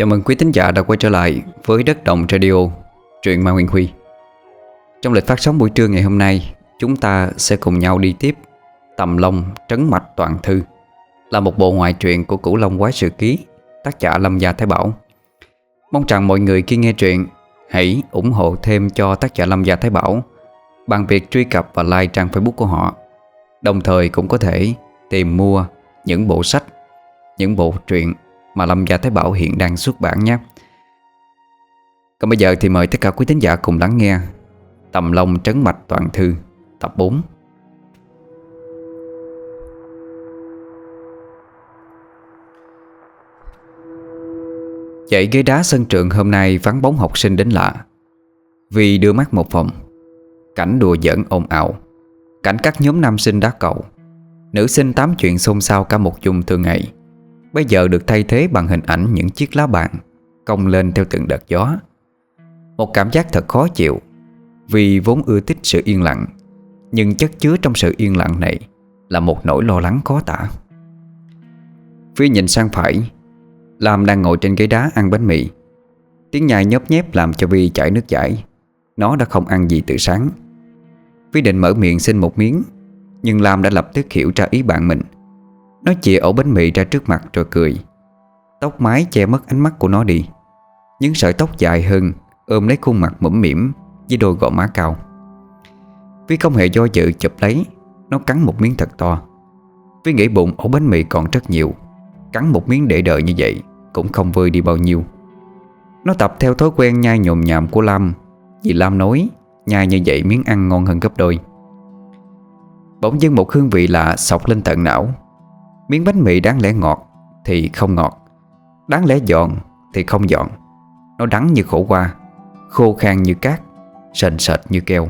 Chào mừng quý thính giả đã quay trở lại với Đất Động Radio, truyện Ma Nguyên Huy. Trong lịch phát sóng buổi trưa ngày hôm nay, chúng ta sẽ cùng nhau đi tiếp Tầm Long Trấn Mạch Toàn Thư là một bộ ngoại truyện của Cửu Long Quái Sự Ký, tác giả Lâm Gia Thái Bảo. Mong rằng mọi người khi nghe truyện hãy ủng hộ thêm cho tác giả Lâm Gia Thái Bảo bằng việc truy cập và like trang Facebook của họ. Đồng thời cũng có thể tìm mua những bộ sách, những bộ truyện mà Lâm Gia Thái Bảo hiện đang xuất bản nhé. Còn bây giờ thì mời tất cả quý thính giả cùng lắng nghe Tầm Long Trấn Mạch Toàn Thư, tập 4. Dãy ghế đá sân trường hôm nay vắng bóng học sinh đến lạ Vì đưa mắt một phòng Cảnh đùa giỡn ồn ào Cảnh các nhóm nam sinh đá cầu Nữ sinh tám chuyện xôn xao cả một chung thường ngày Bây giờ được thay thế bằng hình ảnh những chiếc lá bàn, Cong lên theo từng đợt gió. Một cảm giác thật khó chịu, Vì vốn ưa thích sự yên lặng, Nhưng chất chứa trong sự yên lặng này Là một nỗi lo lắng khó tả. Phi nhìn sang phải, Lam đang ngồi trên ghế đá ăn bánh mì. Tiếng nhai nhấp nhép làm cho Vi chảy nước chảy. Nó đã không ăn gì từ sáng. Vi định mở miệng xin một miếng, Nhưng Lam đã lập tức hiểu ra ý bạn mình. Nó chìa ổ bánh mì ra trước mặt rồi cười. Tóc mái che mất ánh mắt của nó đi. Những sợi tóc dài hơn Ôm lấy khuôn mặt mũm mỉm Với đôi gò má cao. Vi không hề do dự chụp lấy, Nó cắn một miếng thật to. Vi nghĩ bụng ổ bánh mì còn rất nhiều, Cắn một miếng để đợi như vậy Cũng không vơi đi bao nhiêu. Nó tập theo thói quen nhai nhồm nhàm của Lam, Vì Lam nói Nhai như vậy miếng ăn ngon hơn gấp đôi. Bỗng dưng một hương vị lạ sọc lên tận não. Miếng bánh mì đáng lẽ ngọt Thì không ngọt. Đáng lẽ giòn thì không giòn. Nó đắng như khổ qua, Khô khan như cát, Sền sệt như keo.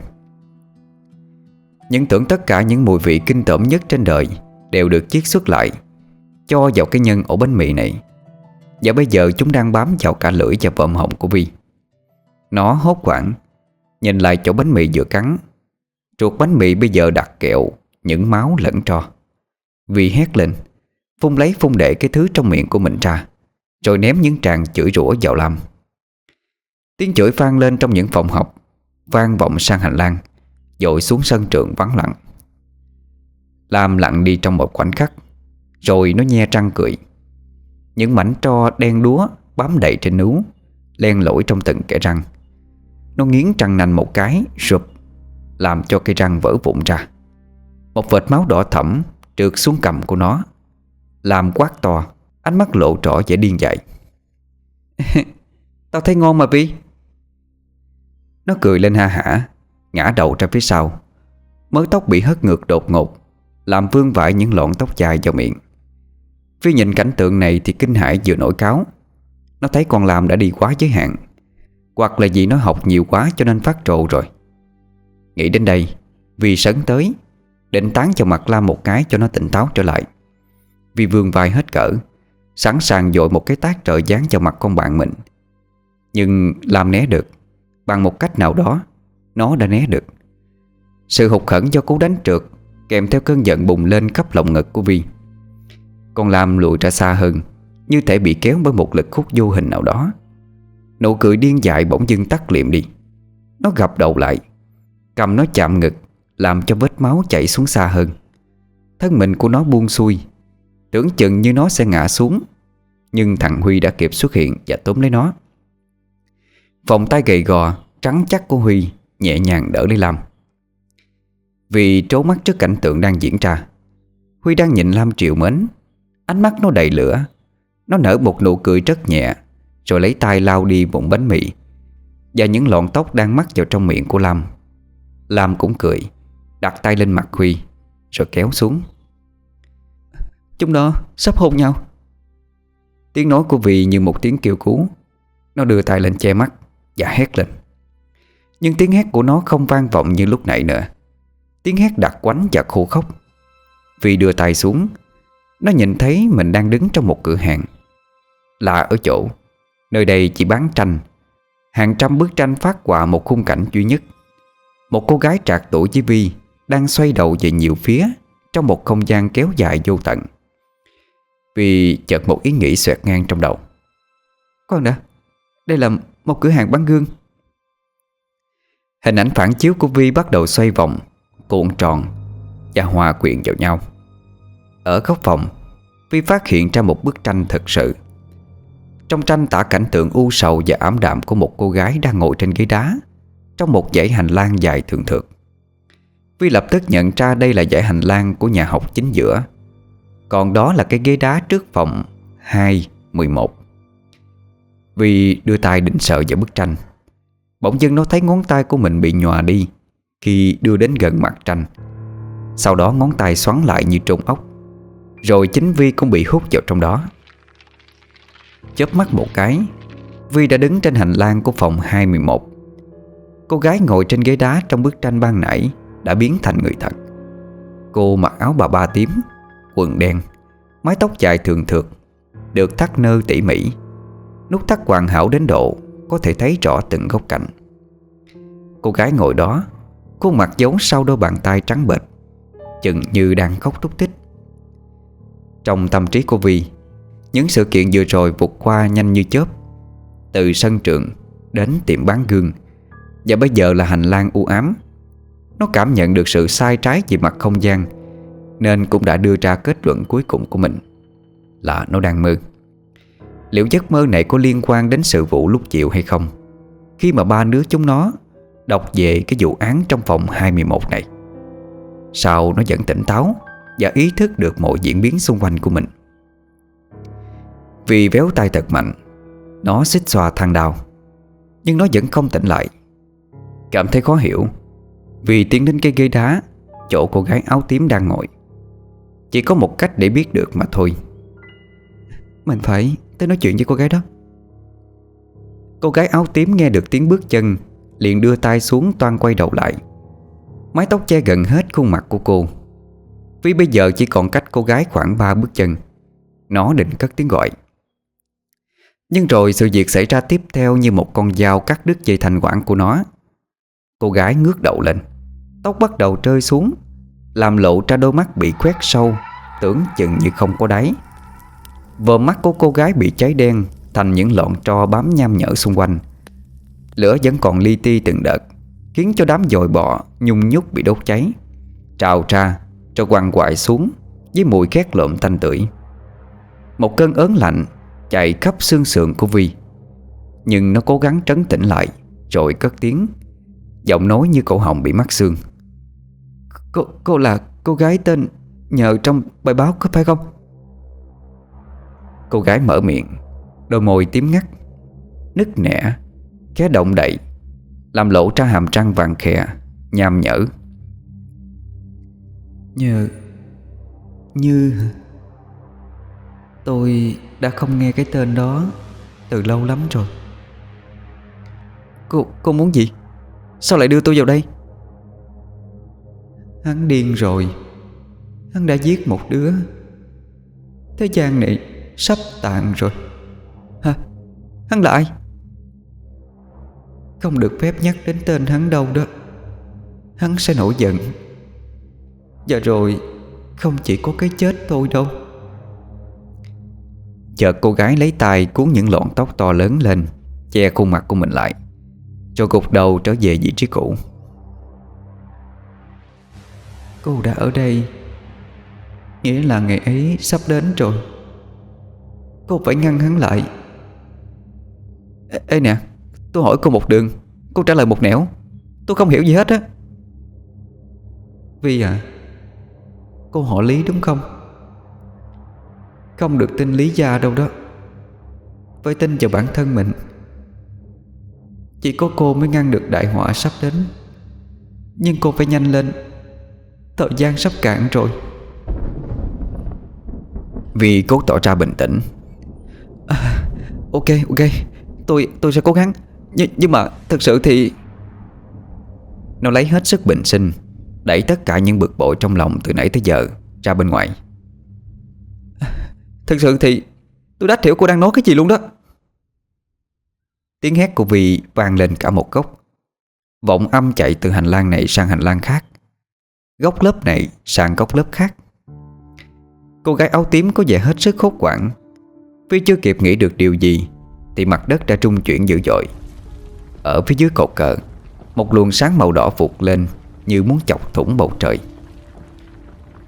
Những tưởng tất cả những mùi vị kinh tởm nhất trên đời Đều được chiết xuất lại, Cho vào cái nhân ổ bánh mì này. Và bây giờ chúng đang bám vào cả lưỡi và vòm họng của Vi. Nó hốt hoảng, Nhìn lại chỗ bánh mì vừa cắn. Ruột bánh mì bây giờ đặt kẹo, Những máu lẫn trò. Vi hét lên. Phun lấy phun để cái thứ trong miệng của mình ra, Rồi ném những tràng chửi rủa vào Lam. Tiếng chửi vang lên trong những phòng học, Vang vọng sang hành lang, Dội xuống sân trường vắng lặng. Lam lặng đi trong một khoảnh khắc, Rồi nó nhe răng cười. Những mảnh tro đen đúa Bám đầy trên nú Len lỏi trong từng kẽ răng. Nó nghiến răng nành một cái sụp Làm cho cây răng vỡ vụn ra. Một vệt máu đỏ thẫm Trượt xuống cầm của nó. Làm quát to, Ánh mắt lộ rõ vẻ điên dại. Tao thấy ngon mà Vi Nó cười lên ha hả, Ngã đầu ra phía sau. Mớ tóc bị hất ngược đột ngột, Làm vương vãi những lọn tóc dài vào miệng. Vi nhìn cảnh tượng này Thì kinh hãi vừa nổi cáo. Nó thấy con làm đã đi quá giới hạn, Hoặc là vì nó học nhiều quá cho nên phát trộ rồi. Nghĩ đến đây Vi sấn tới, Định tán cho mặt Lam một cái cho nó tỉnh táo trở lại. Vi vương vai hết cỡ, Sẵn sàng dội một cái tác trợ dán cho mặt con bạn mình. Nhưng làm né được, Bằng một cách nào đó, Nó đã né được. Sự hụt khẩn do cú đánh trượt Kèm theo cơn giận bùng lên khắp lồng ngực của Vi. Con Lam lùi ra xa hơn, Như thể bị kéo bởi một lực hút vô hình nào đó. Nụ cười điên dại bỗng dưng tắt liệm đi. Nó gập đầu lại, Cầm nó chạm ngực, Làm cho vết máu chảy xuống xa hơn. Thân mình của nó buông xuôi Tưởng chừng như nó sẽ ngã xuống. Nhưng thằng Huy đã kịp xuất hiện Và túm lấy nó. Vòng tay gầy gò, Trắng chắc của Huy Nhẹ nhàng đỡ lấy Lam. Vì trố mắt trước cảnh tượng đang diễn ra, Huy đang nhìn Lam triệu mến. Ánh mắt nó đầy lửa. Nó nở một nụ cười rất nhẹ, Rồi lấy tay lau đi bụng bánh mì. Và những lọn tóc đang mắc vào trong miệng của Lam. Lam cũng cười, Đặt tay lên mặt Huy, Rồi kéo xuống. Chúng nó sắp hôn nhau. Tiếng nói của vị như một tiếng kêu cứu. Nó đưa tay lên che mắt Và hét lên. Nhưng tiếng hét của nó không vang vọng như lúc nãy nữa. Tiếng hét đặc quánh và khô khóc Vì đưa tay xuống. Nó nhìn thấy mình đang đứng trong một cửa hàng. Là ở chỗ, Nơi đây chỉ bán tranh. Hàng trăm bức tranh phát họa một khung cảnh duy nhất. Một cô gái trạc tuổi với Vi Đang xoay đầu về nhiều phía Trong một không gian kéo dài vô tận. Vì chợt một ý nghĩ xoẹt ngang trong đầu. Con đã Đây là một cửa hàng bán gương. Hình ảnh phản chiếu của Vi bắt đầu xoay vòng Cuộn tròn Và hòa quyện vào nhau. Ở góc phòng Vi phát hiện ra một bức tranh thật sự. Trong tranh tả cảnh tượng u sầu và ảm đạm Của một cô gái đang ngồi trên ghế đá Trong một dãy hành lang dài thường thượt. Vi lập tức nhận ra đây là dãy hành lang của nhà học chính giữa còn đó là cái ghế đá trước phòng 2, 11 đưa tay định sợ vào bức tranh Bỗng dưng nó thấy ngón tay của mình bị nhòa đi Khi đưa đến gần mặt tranh. Sau đó ngón tay xoắn lại như trôn ốc Rồi chính Vi cũng bị hút vào trong đó. Chớp mắt một cái Vi đã đứng trên hành lang của phòng 21 Cô gái ngồi trên ghế đá trong bức tranh ban nãy Đã biến thành người thật. Cô mặc áo bà ba tím Quần đen, Mái tóc dài thường thượt, Được thắt nơ tỉ mỉ. Nút thắt hoàn hảo đến độ Có thể thấy rõ từng góc cạnh. Cô gái ngồi đó, Khuôn mặt giấu sau đôi bàn tay trắng bệch, Chừng như đang khóc thúc tích Trong tâm trí cô Vi, Những sự kiện vừa rồi vụt qua nhanh như chớp, Từ sân trường Đến tiệm bán gương, Và bây giờ là hành lang u ám. Nó cảm nhận được sự sai trái về mặt không gian nên cũng đã đưa ra kết luận cuối cùng của mình. Là nó đang mơ. Liệu giấc mơ này có liên quan đến sự vụ lúc chiều hay không? Khi mà ba đứa chúng nó Đọc về cái vụ án trong phòng 21 này Sau nó vẫn tỉnh táo Và ý thức được mọi diễn biến xung quanh của mình? Vì véo tay thật mạnh, Nó xích xoa thang đào Nhưng nó vẫn không tỉnh lại. Cảm thấy khó hiểu Vì tiến đến cái ghế đá, Chỗ cô gái áo tím đang ngồi. Chỉ có một cách để biết được mà thôi. Mình phải tới nói chuyện với cô gái đó. Cô gái áo tím nghe được tiếng bước chân Liền đưa tay xuống toan quay đầu lại. Mái tóc che gần hết khuôn mặt của cô. Vì bây giờ chỉ còn cách cô gái khoảng 3 bước chân Nó định cất tiếng gọi. Nhưng rồi sự việc xảy ra tiếp theo như một con dao cắt đứt dây thành quản của nó. Cô gái ngước đầu lên Tóc bắt đầu rơi xuống làm lộ ra đôi mắt bị khoét sâu, Tưởng chừng như không có đáy. Vờ mắt của cô gái bị cháy đen Thành những lọn tro bám nham nhở xung quanh. Lửa vẫn còn li ti từng đợt, Khiến cho đám dồi bọ Nhung nhúc bị đốt cháy. Trào ra cho quằn quại xuống Với mùi khét lộm tanh tưởi Một cơn ớn lạnh Chạy khắp xương sườn của Vi. Nhưng nó cố gắng trấn tĩnh lại, Rồi cất tiếng, Giọng nói như cổ họng bị mắc xương. Cô, cô là cô gái tên Nhờ trong bài báo có phải không? Cô gái mở miệng Đôi môi tím ngắt Nứt nẻ Khé động đậy Làm lộ ra hàm răng vàng khè Nhàm nhở Như Như Tôi đã không nghe cái tên đó Từ lâu lắm rồi Cô, cô muốn gì? Sao lại đưa tôi vào đây? Hắn điên rồi. Hắn đã giết một đứa. Thế gian này Sắp tàn rồi. Hả? Hắn là ai? Không được phép nhắc đến tên hắn đâu đó. Hắn sẽ nổi giận. Và rồi, Không chỉ có cái chết thôi đâu. Chợt cô gái lấy tay cuốn những lọn tóc to lớn lên, Che khuôn mặt của mình lại, Cho gục đầu trở về vị trí cũ. Cô đã ở đây. Nghĩa là ngày ấy sắp đến rồi. Cô phải ngăn hắn lại. Ê, ê nè Tôi hỏi cô một đường. Cô trả lời một nẻo. Tôi không hiểu gì hết á. Vi à Cô họ Lý đúng không? Không được tin Lý gia đâu đó. Phải tin vào bản thân mình. Chỉ có cô mới ngăn được đại họa sắp đến. Nhưng cô phải nhanh lên. Thời gian sắp cạn rồi. Vì cố tỏ ra bình tĩnh. À, Ok ok. Tôi tôi sẽ cố gắng. Nh Nhưng mà thật sự thì Nó lấy hết sức bình sinh Đẩy tất cả những bực bội trong lòng từ nãy tới giờ Ra bên ngoài. Thật sự thì Tôi đã hiểu cô đang nói cái gì luôn đó. Tiếng hét của vị vang lên cả một góc. Vọng âm chạy từ hành lang này sang hành lang khác Góc lớp này sang góc lớp khác. Cô gái áo tím có vẻ hết sức khốt quảng. Vì chưa kịp nghĩ được điều gì, Thì mặt đất đã trung chuyển dữ dội. Ở phía dưới cột cờ, Một luồng sáng màu đỏ vụt lên Như muốn chọc thủng bầu trời.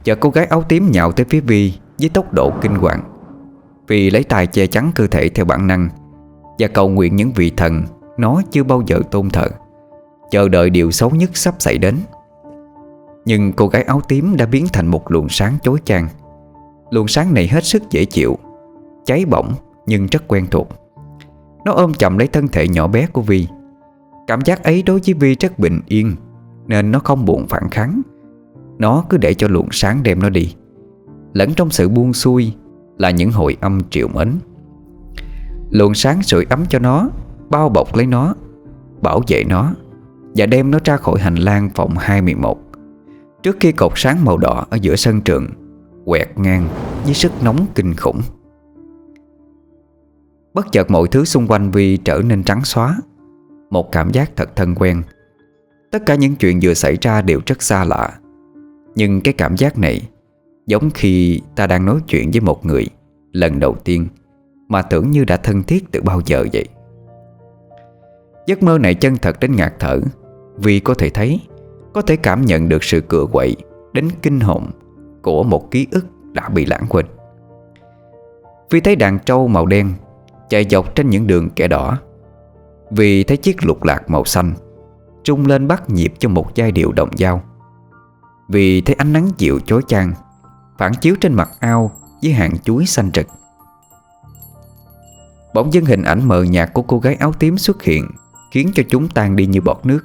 Chợt cô gái áo tím nhào tới phía Vi Với tốc độ kinh hoàng. Vì lấy tay che chắn cơ thể theo bản năng Và cầu nguyện những vị thần Nó chưa bao giờ tôn thờ, Chờ đợi điều xấu nhất sắp xảy đến. Nhưng cô gái áo tím đã biến thành một luồng sáng chói chang. Luồng sáng này hết sức dễ chịu, Cháy bỏng nhưng rất quen thuộc. Nó ôm chậm lấy thân thể nhỏ bé của Vi. Cảm giác ấy đối với Vi rất bình yên, Nên nó không buồn phản kháng. Nó cứ để cho luồng sáng đem nó đi. Lẫn trong sự buông xuôi Là những hồi âm triệu mến. Luồng sáng sưởi ấm cho nó, Bao bọc lấy nó, Bảo vệ nó Và đem nó ra khỏi hành lang phòng 21 Trước khi cột sáng màu đỏ Ở giữa sân trường, Quẹt ngang với sức nóng kinh khủng. Bất chợt mọi thứ xung quanh Vi trở nên trắng xóa, Một cảm giác thật thân quen. Tất cả những chuyện vừa xảy ra đều rất xa lạ, Nhưng cái cảm giác này Giống khi ta đang nói chuyện với một người Lần đầu tiên Mà tưởng như đã thân thiết từ bao giờ vậy. Giấc mơ này chân thật đến ngạt thở Vì có thể thấy có thể cảm nhận được sự cựa quậy Đến kinh hồn Của một ký ức đã bị lãng quên. Vì thấy đàn trâu màu đen Chạy dọc trên những đường kẻ đỏ, Vì thấy chiếc lục lạc màu xanh Trung lên bắt nhịp cho một giai điệu đồng dao, Vì thấy ánh nắng dịu chói chang Phản chiếu trên mặt ao Với hàng chuối xanh rực. Bỗng dưng hình ảnh mờ nhạt của cô gái áo tím xuất hiện Khiến cho chúng tan đi như bọt nước.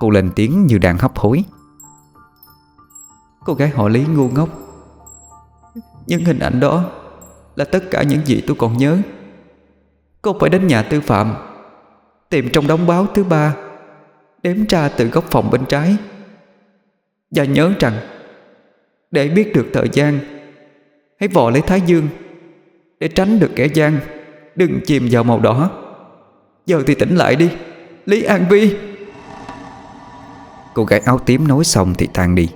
Cô lên tiếng như đang hấp hối. Cô gái họ Lý ngu ngốc. Nhưng hình ảnh đó Là tất cả những gì tôi còn nhớ. Cô phải đến nhà tư phạm, Tìm trong đóng báo thứ ba, Đếm ra từ góc phòng bên trái. Và nhớ rằng, Để biết được thời gian, Hãy vò lấy Thái Dương Để tránh được kẻ gian Đừng chìm vào màu đỏ. Giờ thì tỉnh lại đi, Lý An Vi Cô gái áo tím nói xong thì tan đi.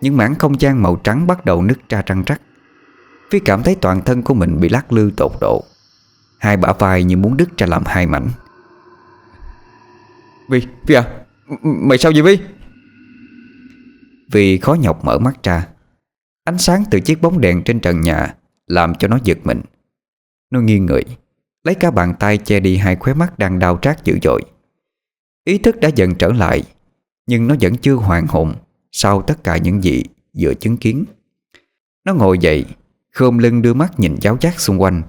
Những mảng không gian màu trắng bắt đầu nứt ra răng rắc. Phi cảm thấy toàn thân của mình bị lắc lư tột độ. Hai bả vai như muốn đứt ra làm hai mảnh. Vi, Vi à Mày sao vậy Vi? Vi khó nhọc mở mắt ra. Ánh sáng từ chiếc bóng đèn trên trần nhà Làm cho nó giật mình. Nó nghiêng người Lấy cả bàn tay che đi hai khóe mắt đang đau trát dữ dội. Ý thức đã dần trở lại nhưng nó vẫn chưa hoàn hồn Sau tất cả những gì vừa chứng kiến. Nó ngồi dậy Khom lưng đưa mắt nhìn giáo giác xung quanh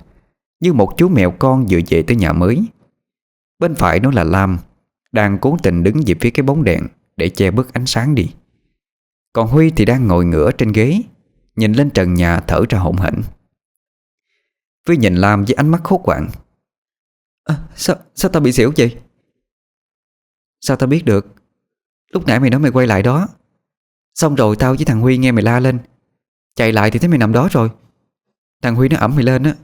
Như một chú mèo con vừa về tới nhà mới. Bên phải nó là Lam Đang cố tình đứng về phía cái bóng đèn Để che bớt ánh sáng đi. Còn Huy thì đang ngồi ngửa trên ghế Nhìn lên trần nhà thở ra hổn hển. Huy nhìn Lam với ánh mắt hốt hoảng à, sao, sao ta bị xỉu vậy? Sao ta biết được? Lúc nãy mày nói mày quay lại đó. Xong rồi tao với thằng Huy nghe mày la lên. Chạy lại thì thấy mày nằm đó rồi. Thằng Huy nó ẩm mày lên á.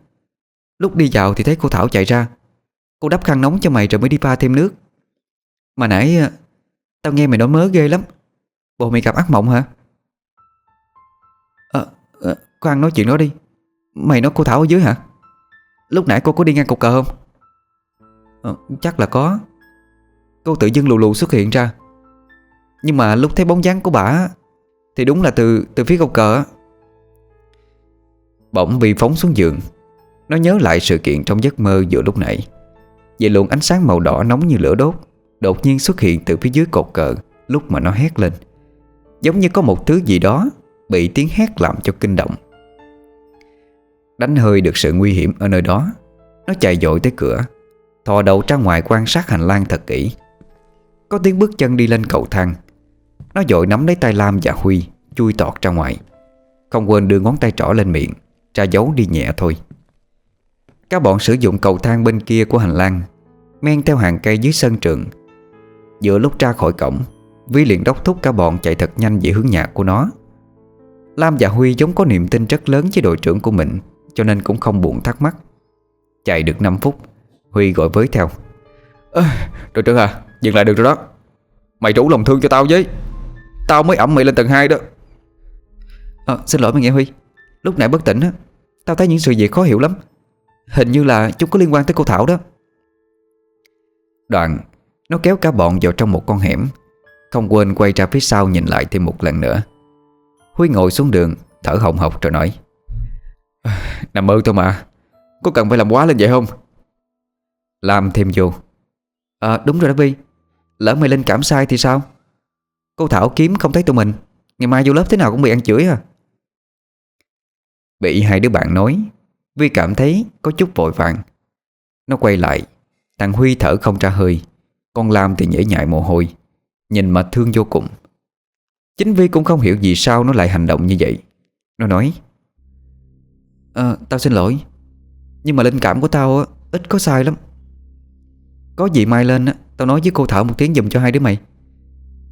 Lúc đi vào thì thấy cô Thảo chạy ra. Cô đắp khăn nóng cho mày rồi mới đi pha thêm nước. Mà nãy ờ, Tao nghe mày nói mớ ghê lắm. Bộ mày gặp ác mộng hả? À, à, Khoan nói chuyện đó đi. Mày nói cô Thảo ở dưới hả? Lúc nãy cô có đi ngang cục cờ không? À, Chắc là có. Cô tự dưng lù lù xuất hiện ra. Nhưng mà lúc thấy bóng dáng của bà Thì đúng là từ từ phía cục cờ Bỗng bị phóng xuống giường. Nó nhớ lại sự kiện trong giấc mơ vừa lúc nãy. Về luồng ánh sáng màu đỏ nóng như lửa đốt, Đột nhiên xuất hiện từ phía dưới cột cờ Lúc mà nó hét lên. Giống như có một thứ gì đó Bị tiếng hét làm cho kinh động. Đánh hơi được sự nguy hiểm ở nơi đó, Nó chạy dội tới cửa, Thò đầu ra ngoài quan sát hành lang thật kỹ. Có tiếng bước chân đi lên cầu thang. Nó dội nắm lấy tay Lam và Huy Chui tọt ra ngoài. Không quên đưa ngón tay trỏ lên miệng Ra dấu đi nhẹ thôi. Các bọn sử dụng cầu thang bên kia của hành lang Men theo hàng cây dưới sân trường. Giữa lúc ra khỏi cổng Vi liền đốc thúc cả bọn chạy thật nhanh về hướng nhà của nó. Lam và Huy giống có niềm tin rất lớn với đội trưởng của mình Cho nên cũng không buồn thắc mắc. Chạy được 5 phút Huy gọi với theo. À, Đội trưởng à Dừng lại được rồi đó. Mày đủ lòng thương cho tao với. Tao mới ẩm mày lên tầng 2 đó. À, Xin lỗi mày nghe Huy. Lúc nãy bất tỉnh á Tao thấy những sự việc khó hiểu lắm. Hình như là chúng có liên quan tới cô Thảo đó. Đoạn Nó kéo cả bọn vào trong một con hẻm. Không quên quay ra phía sau nhìn lại thêm một lần nữa. Huy ngồi xuống đường Thở hồng hộc rồi nói. Nằm mơ thôi mà Có cần phải làm quá lên vậy không? Làm thêm vô. À đúng rồi đó Vi Lỡ mày lên cảm sai thì sao? Cô Thảo kiếm không thấy tụi mình. Ngày mai vô lớp thế nào cũng bị ăn chửi à. Bị hai đứa bạn nói Vi cảm thấy có chút vội vàng. Nó quay lại Thằng Huy thở không ra hơi Con Lam thì nhễ nhại mồ hôi Nhìn mà thương vô cùng. Chính Vi cũng không hiểu vì sao nó lại hành động như vậy. Nó nói à, Tao xin lỗi Nhưng mà linh cảm của tao ít có sai lắm. Có gì mai lên Tao nói với cô Thảo một tiếng dùm cho hai đứa mày.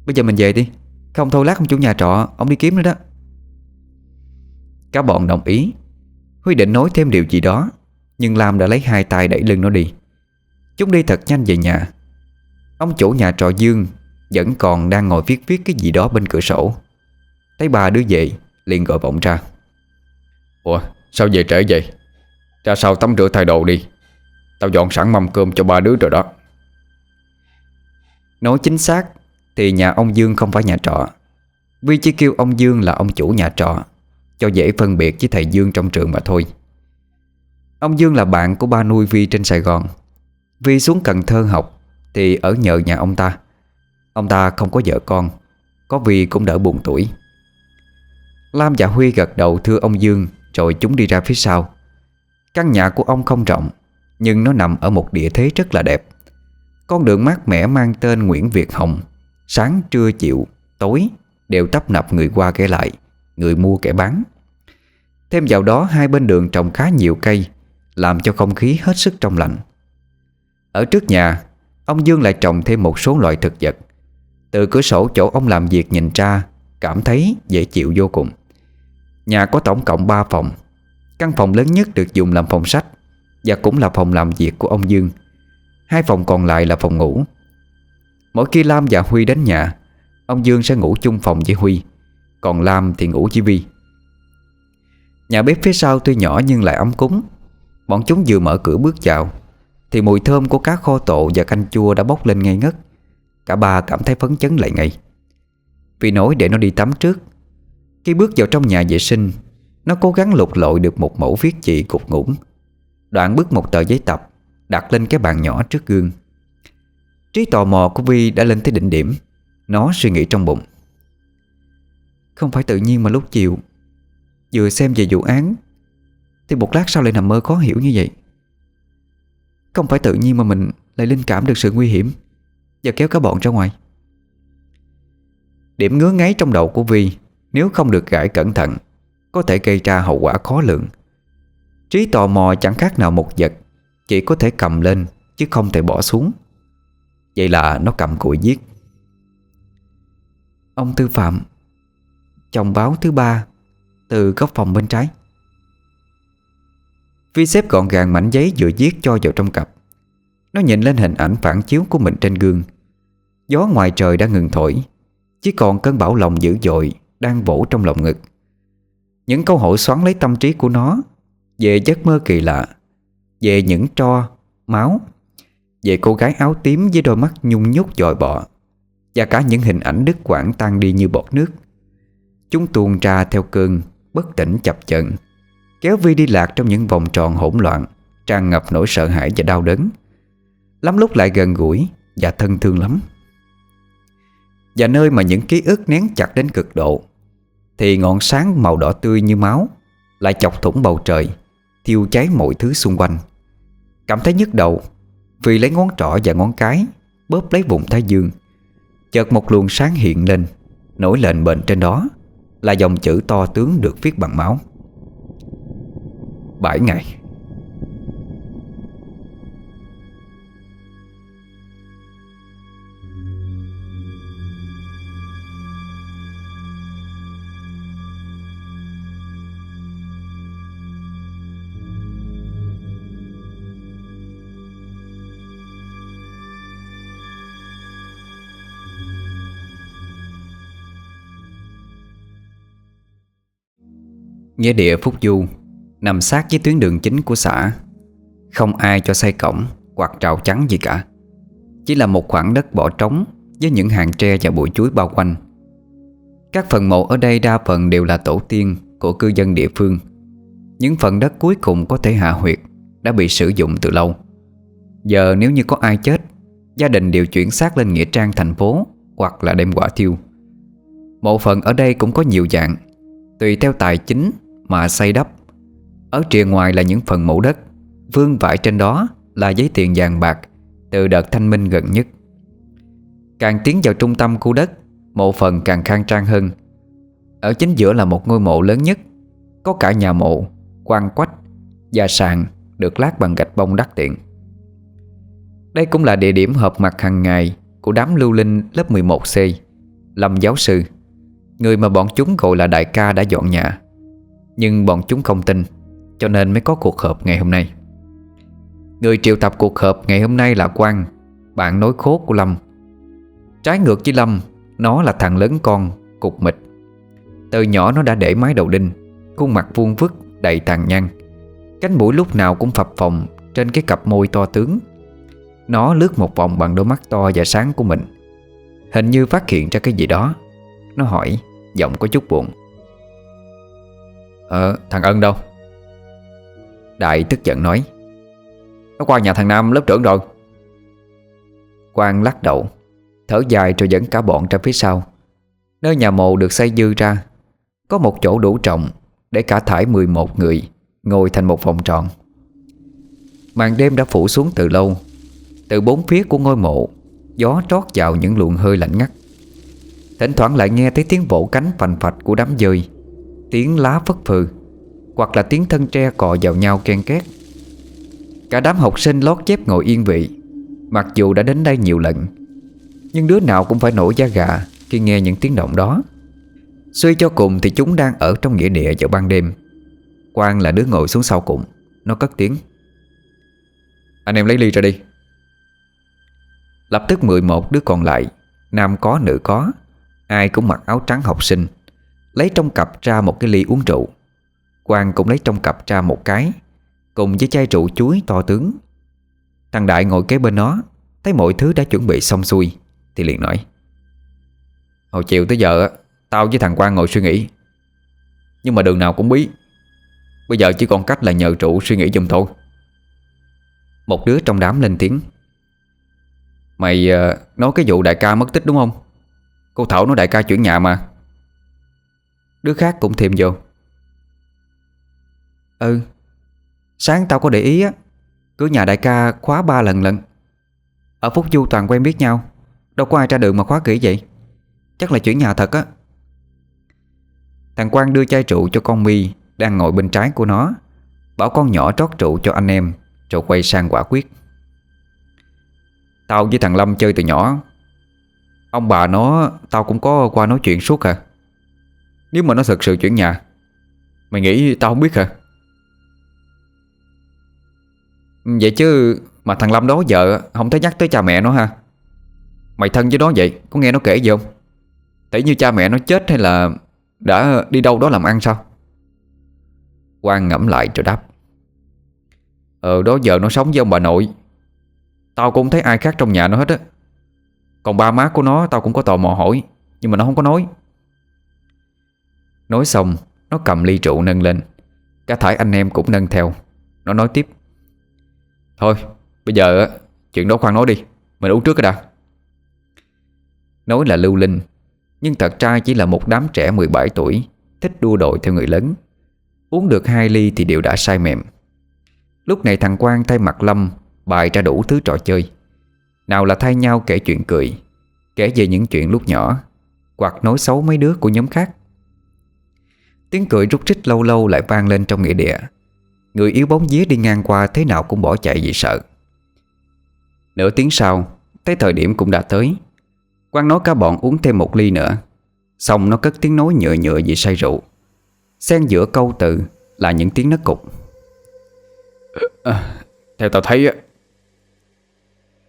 Bây giờ mình về đi. Không thôi lát ông chủ nhà trọ Ông đi kiếm nữa đó. Cả bọn đồng ý. Huy định nói thêm điều gì đó Nhưng Lam đã lấy hai tay đẩy lưng nó đi. Chúng đi thật nhanh về nhà. Ông chủ nhà trọ Dương Vẫn còn đang ngồi viết viết cái gì đó bên cửa sổ. Thấy bà đứa về liền gọi vọng ra. Ủa sao về trễ vậy? Ra sau tắm rửa thay đồ đi. Tao dọn sẵn mâm cơm cho ba đứa rồi đó. Nói chính xác thì nhà ông Dương không phải nhà trọ. Vi chỉ kêu ông Dương là ông chủ nhà trọ, Cho dễ phân biệt với thầy Dương trong trường mà thôi. Ông Dương là bạn của ba nuôi Vi trên Sài Gòn. Vi xuống Cần Thơ học Thì ở nhờ nhà ông ta. Ông ta không có vợ con, Có Vi cũng đỡ buồn tuổi. Lam và Huy gật đầu thưa ông Dương Rồi chúng đi ra phía sau. Căn nhà của ông không rộng, Nhưng nó nằm ở một địa thế rất là đẹp. Con đường mát mẻ mang tên Nguyễn Việt Hồng. Sáng, trưa, chiều, tối Đều tấp nập người qua kẻ lại, Người mua kẻ bán. Thêm vào đó, hai bên đường trồng khá nhiều cây, Làm cho không khí hết sức trong lạnh Ở trước nhà, Ông Dương lại trồng thêm một số loại thực vật. Từ cửa sổ chỗ ông làm việc nhìn ra, Cảm thấy dễ chịu vô cùng. Nhà có tổng cộng 3 phòng. Căn phòng lớn nhất được dùng làm phòng sách Và cũng là phòng làm việc của ông Dương. Hai phòng còn lại là phòng ngủ. Mỗi khi Lam và Huy đến nhà, Ông Dương sẽ ngủ chung phòng với Huy, Còn Lam thì ngủ với Vi. Nhà bếp phía sau tuy nhỏ nhưng lại ấm cúng. Bọn chúng vừa mở cửa bước vào, Thì mùi thơm của cá kho tộ và canh chua đã bốc lên ngay ngất. Cả ba cảm thấy phấn chấn lại ngay Vì nói để nó đi tắm trước. Khi bước vào trong nhà vệ sinh, Nó cố gắng lục lội được một mẫu viết chị cục ngủng. Đoạn bước một tờ giấy tập, Đặt lên cái bàn nhỏ trước gương. Trí tò mò của Vi đã lên tới đỉnh điểm. Nó suy nghĩ trong bụng. Không phải tự nhiên mà lúc chiều, Vừa xem về vụ án, Thì một lát sau lại nằm mơ khó hiểu như vậy. Không phải tự nhiên mà mình Lại linh cảm được sự nguy hiểm Và kéo cả bọn ra ngoài. Điểm ngứa ngáy trong đầu của Vi, Nếu không được gãi cẩn thận, Có thể gây ra hậu quả khó lường. Trí tò mò chẳng khác nào một vật, Chỉ có thể cầm lên, Chứ không thể bỏ xuống. Vậy là nó cầm cụi giết. Ông Tư Phạm Chồng báo thứ ba Từ góc phòng bên trái. Vi xếp gọn gàng mảnh giấy vừa viết cho vào trong cặp. Nó nhìn lên hình ảnh phản chiếu của mình trên gương. Gió ngoài trời đã ngừng thổi Chỉ còn cơn bão lòng dữ dội Đang vỗ trong lòng ngực. Những câu hỏi xoắn lấy tâm trí của nó Về giấc mơ kỳ lạ Về những tro, máu về cô gái áo tím với đôi mắt nhung nhúc dòi bọ Và cả những hình ảnh đứt quãng tan đi như bọt nước. Chúng tuôn ra theo cơn Bất tỉnh chập chận Kéo Vi đi lạc trong những vòng tròn hỗn loạn, Tràn ngập nỗi sợ hãi và đau đớn. Lắm lúc lại gần gũi Và thân thương lắm. Và nơi mà những ký ức nén chặt đến cực độ, Thì ngọn sáng màu đỏ tươi như máu Lại chọc thủng bầu trời, Thiêu cháy mọi thứ xung quanh. Cảm thấy nhức đầu vì lấy ngón trỏ và ngón cái, Bóp lấy vùng thái dương. Chợt một luồng sáng hiện lên, Nổi lên bệnh trên đó, Là dòng chữ to tướng được viết bằng máu. Bảy ngày. Nghĩa địa Phúc Du, Nằm sát với tuyến đường chính của xã. Không ai cho xây cổng Hoặc rào chắn gì cả. Chỉ là một khoảng đất bỏ trống Với những hàng tre và bụi chuối bao quanh. Các phần mộ ở đây đa phần đều là tổ tiên Của cư dân địa phương. Những phần đất cuối cùng có thể hạ huyệt Đã bị sử dụng từ lâu. Giờ nếu như có ai chết, Gia đình đều chuyển xác lên Nghĩa Trang thành phố Hoặc là đem quả thiêu. Mộ phần ở đây cũng có nhiều dạng, Tùy theo tài chính mà xây đắp. Ở trìa ngoài là những phần mẫu đất Vương vải trên đó là giấy tiền vàng bạc Từ đợt thanh minh gần nhất. Càng tiến vào trung tâm khu đất Mộ phần càng khang trang hơn. Ở chính giữa là một ngôi mộ lớn nhất Có cả nhà mộ, quan quách Và sàn được lát bằng gạch bông đắt tiện Đây cũng là địa điểm họp mặt hàng ngày Của đám lưu linh lớp 11C Lâm giáo sư Người mà bọn chúng gọi là đại ca đã dọn nhà. Nhưng bọn chúng không tin Cho nên mới có cuộc họp ngày hôm nay. Người triệu tập cuộc họp ngày hôm nay là Quang Bạn nối khốt của Lâm. Trái ngược với Lâm Nó là thằng lớn con, cục mịch. Từ nhỏ nó đã để mái đầu đinh Khuôn mặt vuông vức, đầy tàn nhang. Cánh mũi lúc nào cũng phập phồng Trên cái cặp môi to tướng. Nó lướt một vòng bằng đôi mắt to và sáng của mình. Hình như phát hiện ra cái gì đó. Nó hỏi Giọng có chút buồn. Ờ thằng Ân đâu? Đại tức giận nói. Nó qua nhà thằng Nam lớp trưởng rồi. Quang lắc đầu, Thở dài rồi dẫn cả bọn ra phía sau. Nơi nhà mộ được xây dư ra, Có một chỗ đủ trọng Để cả thải 11 người Ngồi thành một vòng tròn. Màn đêm đã phủ xuống từ lâu. Từ bốn phía của ngôi mộ, Gió trót vào những luồng hơi lạnh ngắt. Thỉnh thoảng lại nghe thấy tiếng vỗ cánh phành phạch của đám dơi. Tiếng lá phất phừ, Hoặc là tiếng thân tre cọ vào nhau ken két. Cả đám học sinh lót dép ngồi yên vị, Mặc dù đã đến đây nhiều lần, Nhưng đứa nào cũng phải nổi da gà Khi nghe những tiếng động đó. Suy cho cùng thì chúng đang ở trong nghĩa địa vào ban đêm. Quang là đứa ngồi xuống sau cùng, Nó cất tiếng. Anh em lấy ly ra đi. Lập tức 11 đứa còn lại, Nam có nữ có, Ai cũng mặc áo trắng học sinh. Lấy trong cặp ra một cái ly uống rượu. Quang cũng lấy trong cặp ra một cái, Cùng với chai rượu chuối to tướng. Thằng Đại ngồi kế bên nó, Thấy mọi thứ đã chuẩn bị xong xuôi, Thì liền nói, Hồi chiều tới giờ Tao với thằng Quang ngồi suy nghĩ. Nhưng mà đường nào cũng bí Bây giờ chỉ còn cách là nhờ trụ suy nghĩ giùm thôi. Một đứa trong đám lên tiếng, Mày ờ, nói cái vụ đại ca mất tích đúng không? Cô Thảo nói đại ca chuyển nhà mà. Đứa khác cũng thèm vô. Ừ Sáng tao có để ý á Cửa nhà đại ca khóa ba lần lận Ở Phúc Du toàn quen biết nhau, Đâu có ai ra đường mà khóa kỹ vậy. Chắc là chuyển nhà thật á. Thằng Quang đưa chai rượu cho con mi Đang ngồi bên trái của nó, Bảo con nhỏ trót rượu cho anh em, Rồi quay sang quả quyết. Tao với thằng Lâm chơi từ nhỏ. Ông bà nó, Tao cũng có qua nói chuyện suốt à? Nếu mà nó thật sự chuyển nhà, Mày nghĩ tao không biết hả? Vậy chứ Mà thằng Lâm đó vợ không thấy nhắc tới cha mẹ nó ha? Mày thân với nó vậy, Có nghe nó kể gì không? Tỉ như cha mẹ nó chết hay là Đã đi đâu đó làm ăn sao? Quang ngẫm lại rồi đáp. Ờ đó giờ nó sống với ông bà nội. Tao cũng thấy ai khác trong nhà nó hết á. Còn ba má của nó tao cũng có tò mò hỏi, Nhưng mà nó không có nói. Nói xong, Nó cầm ly rượu nâng lên. Cả thải anh em cũng nâng theo. Nó nói tiếp. Thôi, bây giờ chuyện đó khoan nói đi. Mình uống trước cái đã. Nói là lưu linh, Nhưng thật ra chỉ là một đám trẻ 17 tuổi, Thích đua đội theo người lớn. Uống được hai ly thì đều đã say mềm. Lúc này thằng Quang thay mặt Lâm Bài ra đủ thứ trò chơi. Nào là thay nhau kể chuyện cười, Kể về những chuyện lúc nhỏ, Hoặc nói xấu mấy đứa của nhóm khác. Tiếng cười rút rít lâu lâu lại vang lên trong nghĩa địa. Người yếu bóng vía đi ngang qua Thế nào cũng bỏ chạy vì sợ. Nửa tiếng sau Tới thời điểm cũng đã tới. Quang nói cả bọn uống thêm một ly nữa. Xong nó cất tiếng nói nhựa nhựa vì say rượu. Xen giữa câu từ Là những tiếng nấc cục. À, Theo tao thấy á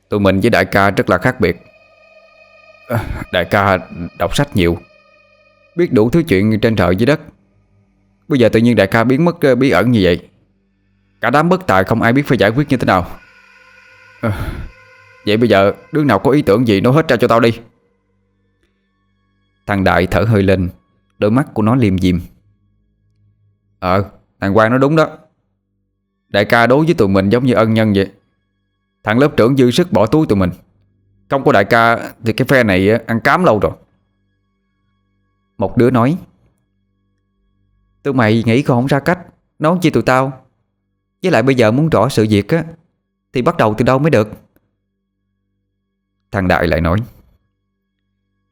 Tụi mình với đại ca rất là khác biệt. À, Đại ca đọc sách nhiều Biết đủ thứ chuyện trên trời dưới đất. Bây giờ tự nhiên đại ca biến mất ờ, bí ẩn như vậy. Cả đám bất tài không ai biết phải giải quyết như thế nào. À, Vậy bây giờ đứa nào có ý tưởng gì nói hết ra cho tao đi. Thằng Đại thở hơi lên Đôi mắt của nó liềm diềm. Ờ thằng Quang nói đúng đó. Đại ca đối với tụi mình giống như ân nhân vậy. Thằng lớp trưởng dư sức bỏ túi tụi mình. Không có đại ca Thì cái phe này ờ, ăn cám lâu rồi. Một đứa nói Tụi mày nghĩ còn không ra cách Nói chi tụi tao. Với lại bây giờ muốn rõ sự việc á Thì bắt đầu từ đâu mới được? Thằng Đại lại nói.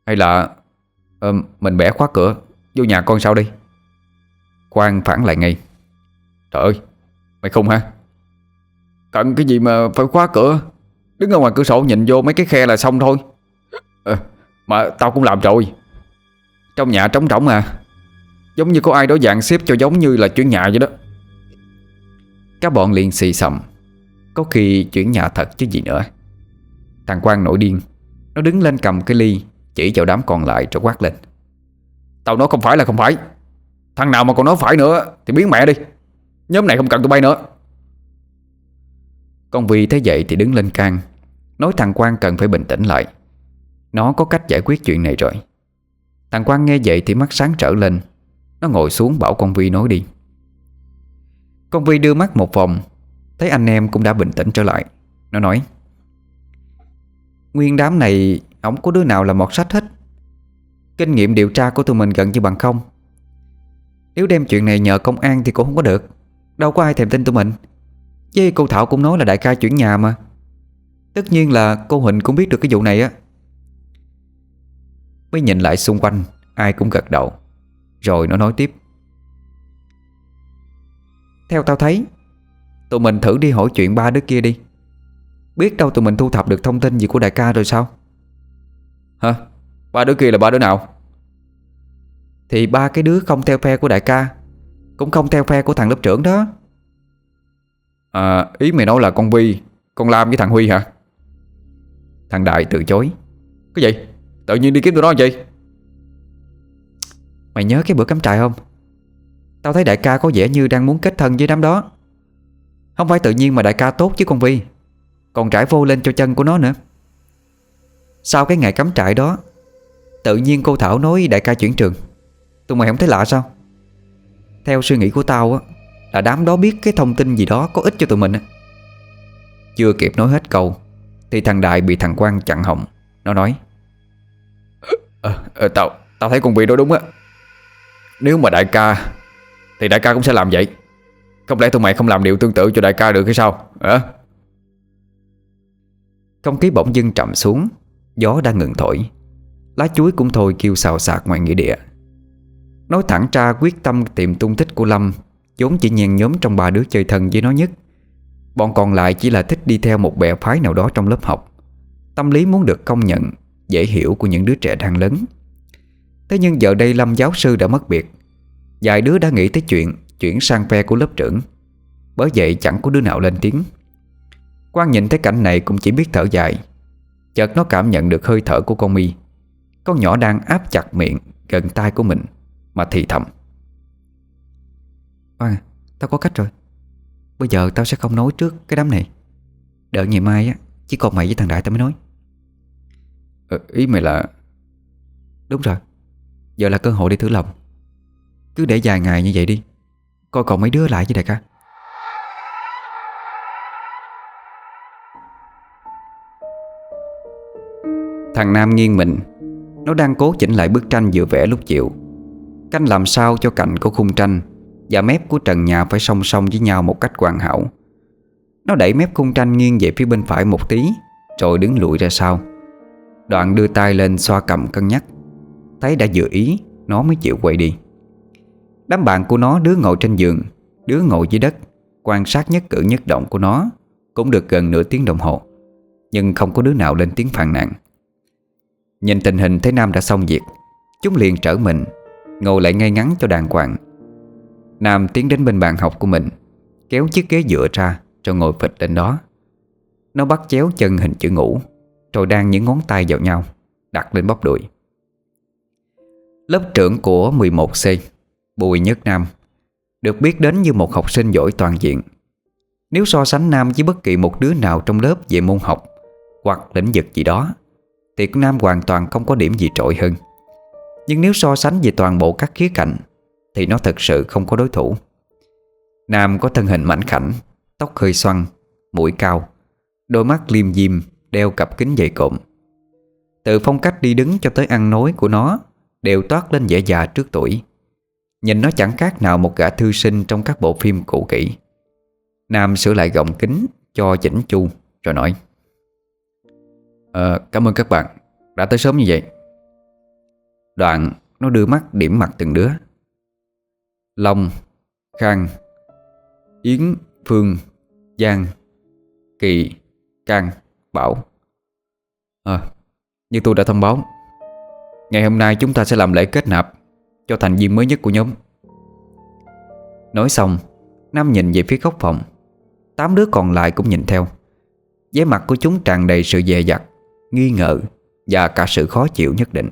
Hay là ờ, Mình bẻ khóa cửa Vô nhà con sao đi. Quang phản lại ngay. Trời ơi Mày không hả? Cần cái gì mà phải khóa cửa? Đứng ở ngoài cửa sổ nhìn vô mấy cái khe là xong thôi. À, Mà tao cũng làm rồi. Trong nhà trống rỗng à. Giống như có ai đó dạng xếp cho giống như là chuyển nhà vậy đó. Các bọn liền xì xầm. Có khi chuyển nhà thật chứ gì nữa. Thằng Quang nổi điên. Nó đứng lên cầm cái ly, Chỉ vào đám còn lại rồi quát lên. Tao nói không phải là không phải. Thằng nào mà còn nói phải nữa Thì biến mẹ đi. Nhóm này không cần tụi bay nữa. Con Vi thấy vậy thì đứng lên can. Nói thằng Quang cần phải bình tĩnh lại. Nó có cách giải quyết chuyện này rồi. Thằng Quang nghe vậy thì mắt sáng trở lên. Nó ngồi xuống bảo con Vi nói đi. Con Vi đưa mắt một vòng, Thấy anh em cũng đã bình tĩnh trở lại. Nó nói, Nguyên đám này Không có đứa nào là mọt sách hết? Kinh nghiệm điều tra của tụi mình gần như bằng không. Nếu đem chuyện này nhờ công an Thì cũng không có được. Đâu có ai thèm tin tụi mình. Với cô Thảo cũng nói là đại ca chuyển nhà mà. Tất nhiên là cô Huỳnh cũng biết được cái vụ này á. Mới nhìn lại xung quanh, Ai cũng gật đầu. Rồi nó nói tiếp. Theo tao thấy Tụi mình thử đi hỏi chuyện ba đứa kia đi. Biết đâu tụi mình thu thập được thông tin gì của đại ca rồi sao? Hả? Ba đứa kia là ba đứa nào? Thì ba cái đứa không theo phe của đại ca Cũng không theo phe của thằng lớp trưởng đó. À ý mày nói là con Vi Con Lam với thằng Huy hả? Thằng Đại từ chối. Cái gì? Tự nhiên đi kiếm tụi nó vậy Mày nhớ cái bữa cắm trại không? Tao thấy đại ca có vẻ như đang muốn kết thân với đám đó. Không phải tự nhiên mà đại ca tốt chứ con Vi. Còn trải vô lên cho chân của nó nữa. Sau cái ngày cắm trại đó Tự nhiên cô Thảo nói đại ca chuyển trường. Tụi mày không thấy lạ sao? Theo suy nghĩ của tao á Là đám đó biết cái thông tin gì đó có ích cho tụi mình á. Chưa kịp nói hết câu Thì thằng Đại bị thằng Quang chặn họng. Nó nói ờ, à, Tao tao thấy con Vi đó đúng á. Nếu mà đại ca, Thì đại ca cũng sẽ làm vậy. Không lẽ tụi mày không làm điều tương tự cho đại ca được hay sao? Hả? Không khí bỗng dưng trầm xuống, Gió đã ngừng thổi. Lá chuối cũng thôi kêu xào xạc ngoài nghĩa địa. Nói thẳng ra, quyết tâm tìm tung tích của Lâm vốn chỉ nhen nhóm trong ba đứa chơi thân với nó nhất. Bọn còn lại chỉ là thích đi theo một bè phái nào đó trong lớp học. Tâm lý muốn được công nhận, Dễ hiểu của những đứa trẻ đang lớn. Thế nhưng giờ đây Lâm giáo sư đã mất biệt Vài đứa đã nghĩ tới chuyện Chuyển sang phe của lớp trưởng. Bởi vậy chẳng có đứa nào lên tiếng. Quang nhìn thấy cảnh này cũng chỉ biết thở dài. Chợt nó cảm nhận được hơi thở của con mi. Con nhỏ đang áp chặt miệng Gần tai của mình Mà thì thầm. Quang à, tao có cách rồi. Bây giờ tao sẽ không nói trước cái đám này. Đợi ngày mai á Chỉ còn mày với thằng Đại tao mới nói. Ờ, Ý mày là Đúng rồi Giờ là cơ hội để thử lòng. Cứ để vài ngày như vậy đi. Coi còn mấy đứa lại với đại ca. Thằng Nam nghiêng mình. Nó đang cố chỉnh lại bức tranh vừa vẽ lúc chiều. Canh làm sao cho cạnh của khung tranh Và mép của trần nhà phải song song với nhau một cách hoàn hảo. Nó đẩy mép khung tranh nghiêng về phía bên phải một tí, Rồi đứng lùi ra sau. Đoạn đưa tay lên xoa cầm cân nhắc. Thấy đã dự ý, Nó mới chịu quay đi. Đám bạn của nó đứa ngồi trên giường Đứa ngồi dưới đất, Quan sát nhất cử nhất động của nó, Cũng được gần nửa tiếng đồng hồ. Nhưng không có đứa nào lên tiếng phàn nàn. Nhìn tình hình thấy Nam đã xong việc, Chúng liền trở mình, Ngồi lại ngay ngắn cho đàng hoàng. Nam tiến đến bên bàn học của mình, Kéo chiếc ghế dựa ra Rồi ngồi phịch lên đó. Nó bắt chéo chân hình chữ ngủ, Rồi đang những ngón tay vào nhau, Đặt lên bắp đùi. Lớp trưởng của 11C Bùi Nhất Nam, Được biết đến như một học sinh giỏi toàn diện. Nếu so sánh Nam với bất kỳ một đứa nào trong lớp về môn học Hoặc lĩnh vực gì đó, Thì Nam hoàn toàn không có điểm gì trội hơn. Nhưng nếu so sánh về toàn bộ các khía cạnh, Thì nó thật sự không có đối thủ. Nam có thân hình mảnh khảnh, Tóc hơi xoăn, Mũi cao, Đôi mắt liêm diêm, Đeo cặp kính dày cộm. Từ phong cách đi đứng cho tới ăn nói của nó Đều toát lên vẻ già trước tuổi. Nhìn nó chẳng khác nào một gã thư sinh Trong các bộ phim cũ kỹ. Nam sửa lại gọng kính cho chỉnh chu Rồi nói à, Cảm ơn các bạn. Đã tới sớm như vậy. Đoạn nó đưa mắt điểm mặt từng đứa. Long Khang Yến Phương Giang Kỳ Cang Bảo. À Như tôi đã thông báo Ngày hôm nay chúng ta sẽ làm lễ kết nạp Cho thành viên mới nhất của nhóm. Nói xong, Nam nhìn về phía góc phòng. Tám đứa còn lại cũng nhìn theo. Vẻ mặt của chúng tràn đầy sự dè dặt, Nghi ngờ Và cả sự khó chịu nhất định.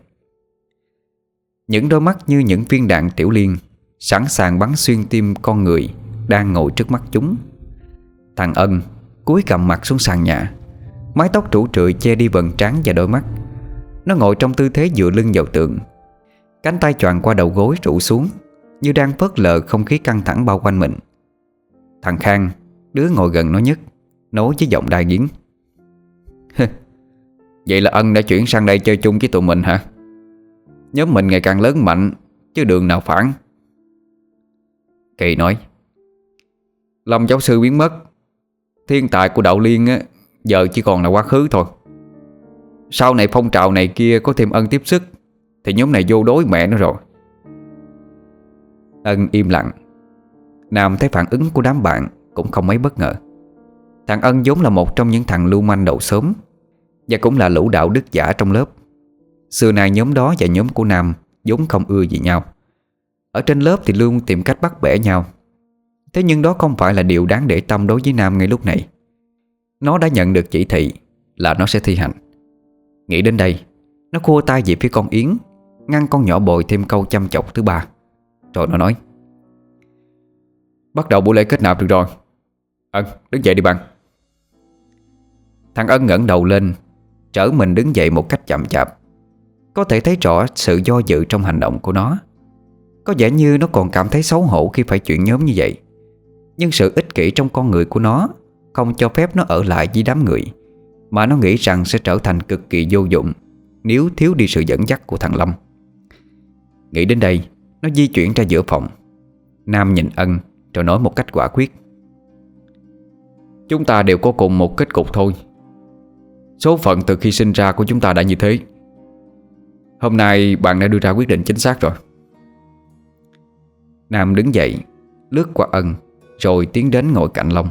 Những đôi mắt như những viên đạn tiểu liên Sẵn sàng bắn xuyên tim con người Đang ngồi trước mắt chúng. Thằng Ân cúi cầm mặt xuống sàn nhà, Mái tóc trụ trượi che đi vầng trán và đôi mắt. Nó ngồi trong tư thế dựa lưng vào tường. Cánh tay choàng qua đầu gối rủ xuống Như đang phớt lờ không khí căng thẳng bao quanh mình. Thằng Khang Đứa ngồi gần nó nhất Nói với giọng đai nghiến. Vậy là ân đã chuyển sang đây chơi chung với tụi mình hả? Nhóm mình ngày càng lớn mạnh Chứ đường nào phản? Kỳ nói. Lâm giáo sư biến mất. Thiên tài của đạo liên á, Giờ chỉ còn là quá khứ thôi. Sau này phong trào này kia Có thêm ân tiếp sức, Thì nhóm này vô đối mẹ nó rồi. Ân im lặng. Nam thấy phản ứng của đám bạn Cũng không mấy bất ngờ. Thằng Ân vốn là một trong những thằng lưu manh đầu sớm, Và cũng là lũ đạo đức giả trong lớp. Xưa nay nhóm đó và nhóm của Nam vốn không ưa gì nhau. Ở trên lớp thì luôn tìm cách bắt bẻ nhau. Thế nhưng đó không phải là điều đáng để tâm đối với Nam ngay lúc này. Nó đã nhận được chỉ thị Là nó sẽ thi hành. Nghĩ đến đây, Nó khua tay về phía con Yến, Ngăn con nhỏ bồi thêm câu chăm chọc thứ ba. Rồi nó nói, Bắt đầu buổi lễ kết nạp được rồi. Ân, đứng dậy đi bạn. Thằng Ân ngẩng đầu lên, Trở mình đứng dậy một cách chậm chạp. Có thể thấy rõ sự do dự trong hành động của nó. Có vẻ như nó còn cảm thấy xấu hổ khi phải chuyển nhóm như vậy. Nhưng sự ích kỷ trong con người của nó Không cho phép nó ở lại với đám người. Mà nó nghĩ rằng sẽ trở thành cực kỳ vô dụng Nếu thiếu đi sự dẫn dắt của thằng Lâm. Nghĩ đến đây, Nó di chuyển ra giữa phòng. Nam nhìn Ân Rồi nói một cách quả quyết. Chúng ta đều có cùng một kết cục thôi. Số phận từ khi sinh ra của chúng ta đã như thế. Hôm nay bạn đã đưa ra quyết định chính xác rồi. Nam đứng dậy, Lướt qua ân, Rồi tiến đến ngồi cạnh Long.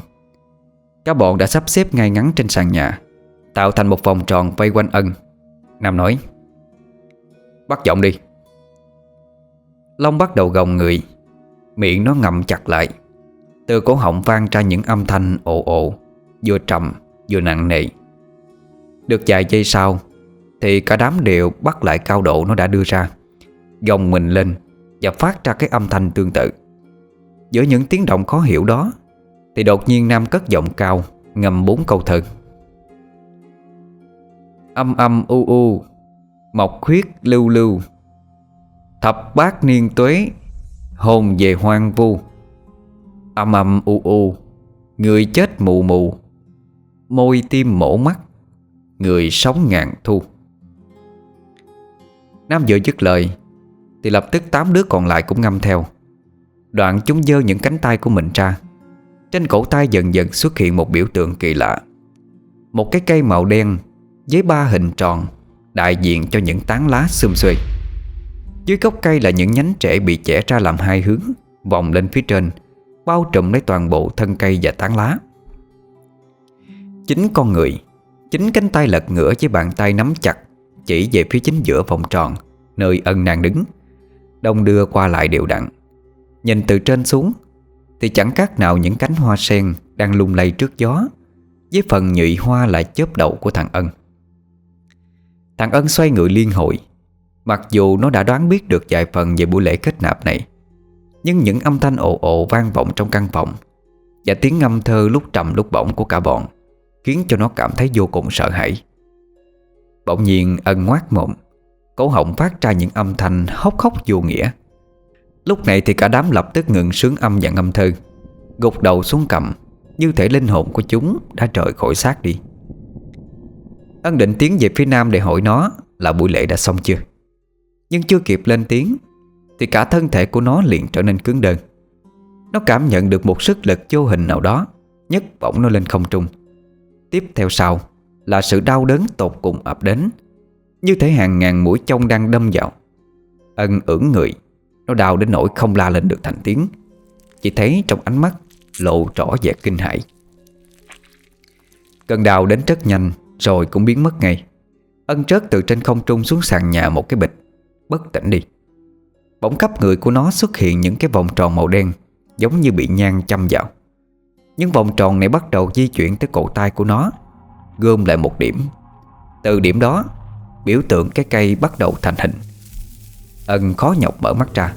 Các bọn đã sắp xếp ngay ngắn trên sàn nhà. Tạo thành một vòng tròn vây quanh ân. Nam nói, Bắt giọng đi. Long bắt đầu gồng người, Miệng nó ngậm chặt lại. Từ cổ họng vang ra những âm thanh ồ ồ, Vừa trầm, vừa nặng nề. Được vài giây sau, Thì cả đám đều bắt lại cao độ nó đã đưa ra, Gồng mình lên Và phát ra cái âm thanh tương tự. Giữa những tiếng động khó hiểu đó, Thì đột nhiên Nam cất giọng cao, Ngầm bốn câu thơ. Âm âm u u, Mộc khuyết lưu lưu. Thập bát niên tuế, Hồn về hoang vu. Âm âm u u, Người chết mù mù. Môi tim mổ mắt, Người sống ngàn thu. Nam vừa dứt lời, Thì lập tức tám đứa còn lại cũng ngâm theo. Đoạn chúng dơ những cánh tay của mình ra. Trên cổ tay dần dần xuất hiện một biểu tượng kỳ lạ. Một cái cây màu đen với ba hình tròn Đại diện cho những tán lá xum xuê. Dưới gốc cây là những nhánh trẻ bị chẻ ra làm hai hướng, Vòng lên phía trên, Bao trùm lấy toàn bộ thân cây và tán lá. Chính con người, Chính cánh tay lật ngửa với bàn tay nắm chặt, Chỉ về phía chính giữa vòng tròn, Nơi ân nàng đứng, Đông đưa qua lại đều đặn. Nhìn từ trên xuống, Thì chẳng khác nào những cánh hoa sen Đang lung lay trước gió, Với phần nhụy hoa là chớp đầu của thằng Ân. Thằng Ân xoay người liên hội Mặc dù nó đã đoán biết được vài phần về buổi lễ kết nạp này, Nhưng những âm thanh ồ ồ vang vọng trong căn phòng Và tiếng ngâm thơ lúc trầm lúc bổng của cả bọn Khiến cho nó cảm thấy vô cùng sợ hãi. Bỗng nhiên, ân ngoác mộm Cổ họng phát ra những âm thanh hốc hốc vô nghĩa. Lúc này thì cả đám lập tức ngừng sướng âm và ngâm thơ, Gục đầu xuống cầm Như thể linh hồn của chúng đã rời khỏi xác đi. Ân định tiến về phía nam để hỏi nó Là buổi lễ đã xong chưa? Nhưng chưa kịp lên tiếng, Thì cả thân thể của nó liền trở nên cứng đơn Nó cảm nhận được một sức lực vô hình nào đó, nhấc bổng nó lên không trung. Tiếp theo sau Là sự đau đớn tột cùng ập đến, Như thể hàng ngàn mũi chông đang đâm vào. Ân ưỡng người, Nó đau đến nỗi không la lên được thành tiếng. Chỉ thấy trong ánh mắt Lộ rõ vẻ kinh hãi. Cơn đau đến rất nhanh rồi cũng biến mất ngay. Ân trớt từ trên không trung xuống sàn nhà một cái bịch, Bất tỉnh đi. Bỗng khắp người của nó xuất hiện những cái vòng tròn màu đen, Giống như bị nhang chăm vào. Những vòng tròn này bắt đầu di chuyển tới cổ tay của nó, Gom lại một điểm. Từ điểm đó, Biểu tượng cái cây bắt đầu thành hình. Ân khó nhọc mở mắt ra,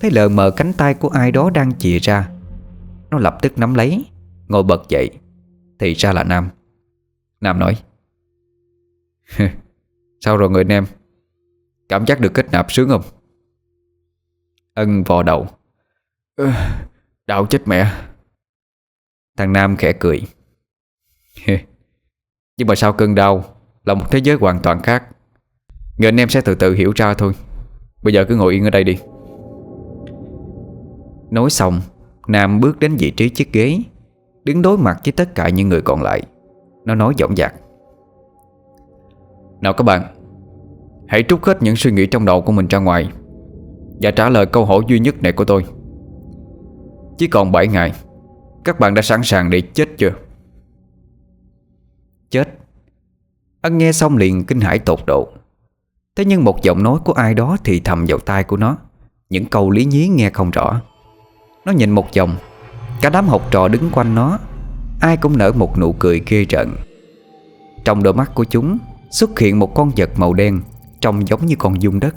Thấy lờ mờ cánh tay của ai đó đang chìa ra. Nó lập tức nắm lấy, Ngồi bật dậy. Thì ra là Nam. Nam nói Sao rồi người anh em? Cảm giác được kết nạp sướng không? Ân vò đầu. Đau chết mẹ. Thằng Nam khẽ cười. Nhưng mà sau cơn đau Là một thế giới hoàn toàn khác. Người anh em sẽ từ từ hiểu ra thôi. Bây giờ cứ ngồi yên ở đây đi. Nói xong, Nam bước đến vị trí chiếc ghế, Đứng đối mặt với tất cả những người còn lại. Nó nói giọng dạc. Nào các bạn, Hãy trút hết những suy nghĩ trong đầu của mình ra ngoài Và trả lời câu hỏi duy nhất này của tôi. Chỉ còn 7 ngày, Các bạn đã sẵn sàng để chết chưa? Chết. Ân nghe xong liền kinh hãi tột độ. Thế nhưng một giọng nói của ai đó thì thầm vào tai của nó. Những câu lý nhí nghe không rõ. Nó nhìn một vòng, Cả đám học trò đứng quanh nó. Ai cũng nở một nụ cười ghê rợn. Trong đôi mắt của chúng Xuất hiện một con vật màu đen Trông giống như con dung đất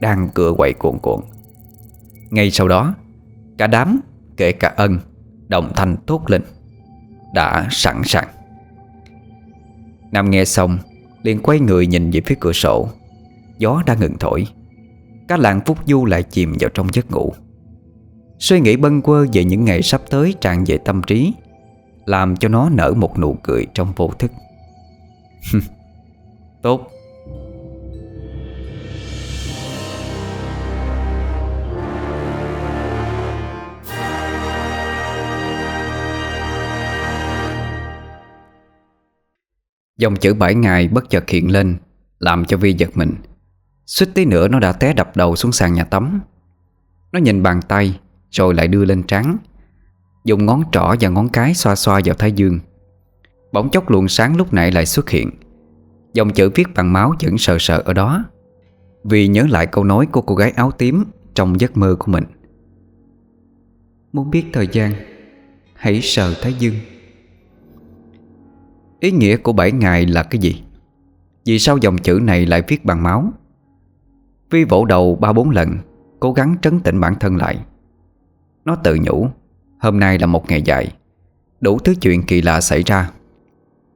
Đang cựa quậy cuộn cuộn. Ngay sau đó, Cả đám, kể cả ân, Đồng thanh tốt lên, Đã sẵn sàng. Nam nghe xong, liền quay người nhìn về phía cửa sổ. Gió đã ngừng thổi Cả làng phúc du lại chìm vào trong giấc ngủ. Suy nghĩ bâng quơ về những ngày sắp tới tràn về tâm trí, Làm cho nó nở một nụ cười trong vô thức. Tốt. Dòng chữ bảy ngày bất chợt hiện lên, Làm cho Vi giật mình. Suýt tí nữa nó đã té đập đầu xuống sàn nhà tắm. Nó nhìn bàn tay, Rồi lại đưa lên trán. Dùng ngón trỏ và ngón cái xoa xoa vào thái dương. Bỗng chốc luồng sáng lúc nãy lại xuất hiện. Dòng chữ viết bằng máu vẫn sờ sờ ở đó. Vì nhớ lại câu nói của cô gái áo tím Trong giấc mơ của mình. Muốn biết thời gian, Hãy sờ thái dương. Ý nghĩa của bảy ngày là cái gì? Vì sao dòng chữ này lại viết bằng máu? Vi vỗ đầu ba bốn lần, Cố gắng trấn tĩnh bản thân lại. Nó tự nhủ, Hôm nay là một ngày dài, Đủ thứ chuyện kỳ lạ xảy ra.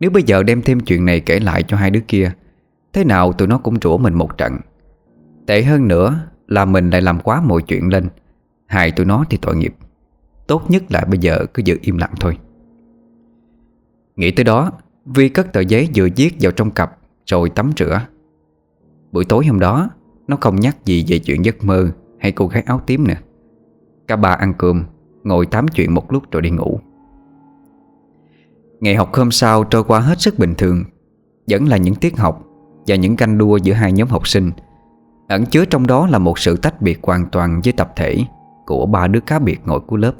Nếu bây giờ đem thêm chuyện này kể lại cho hai đứa kia, Thế nào tụi nó cũng rủa mình một trận. Tệ hơn nữa là mình lại làm quá mọi chuyện lên, Hại tụi nó thì tội nghiệp. Tốt nhất là bây giờ cứ giữ im lặng thôi. Nghĩ tới đó, Vi cất tờ giấy vừa viết vào trong cặp Rồi tắm rửa. Buổi tối hôm đó, Nó không nhắc gì về chuyện giấc mơ Hay cô gái áo tím nữa. Cả ba ăn cơm, Ngồi tám chuyện một lúc rồi đi ngủ. Ngày học hôm sau trôi qua hết sức bình thường, Vẫn là những tiết học Và những canh đua giữa hai nhóm học sinh. Ẩn chứa trong đó là một sự tách biệt hoàn toàn với tập thể Của ba đứa cá biệt ngồi của lớp.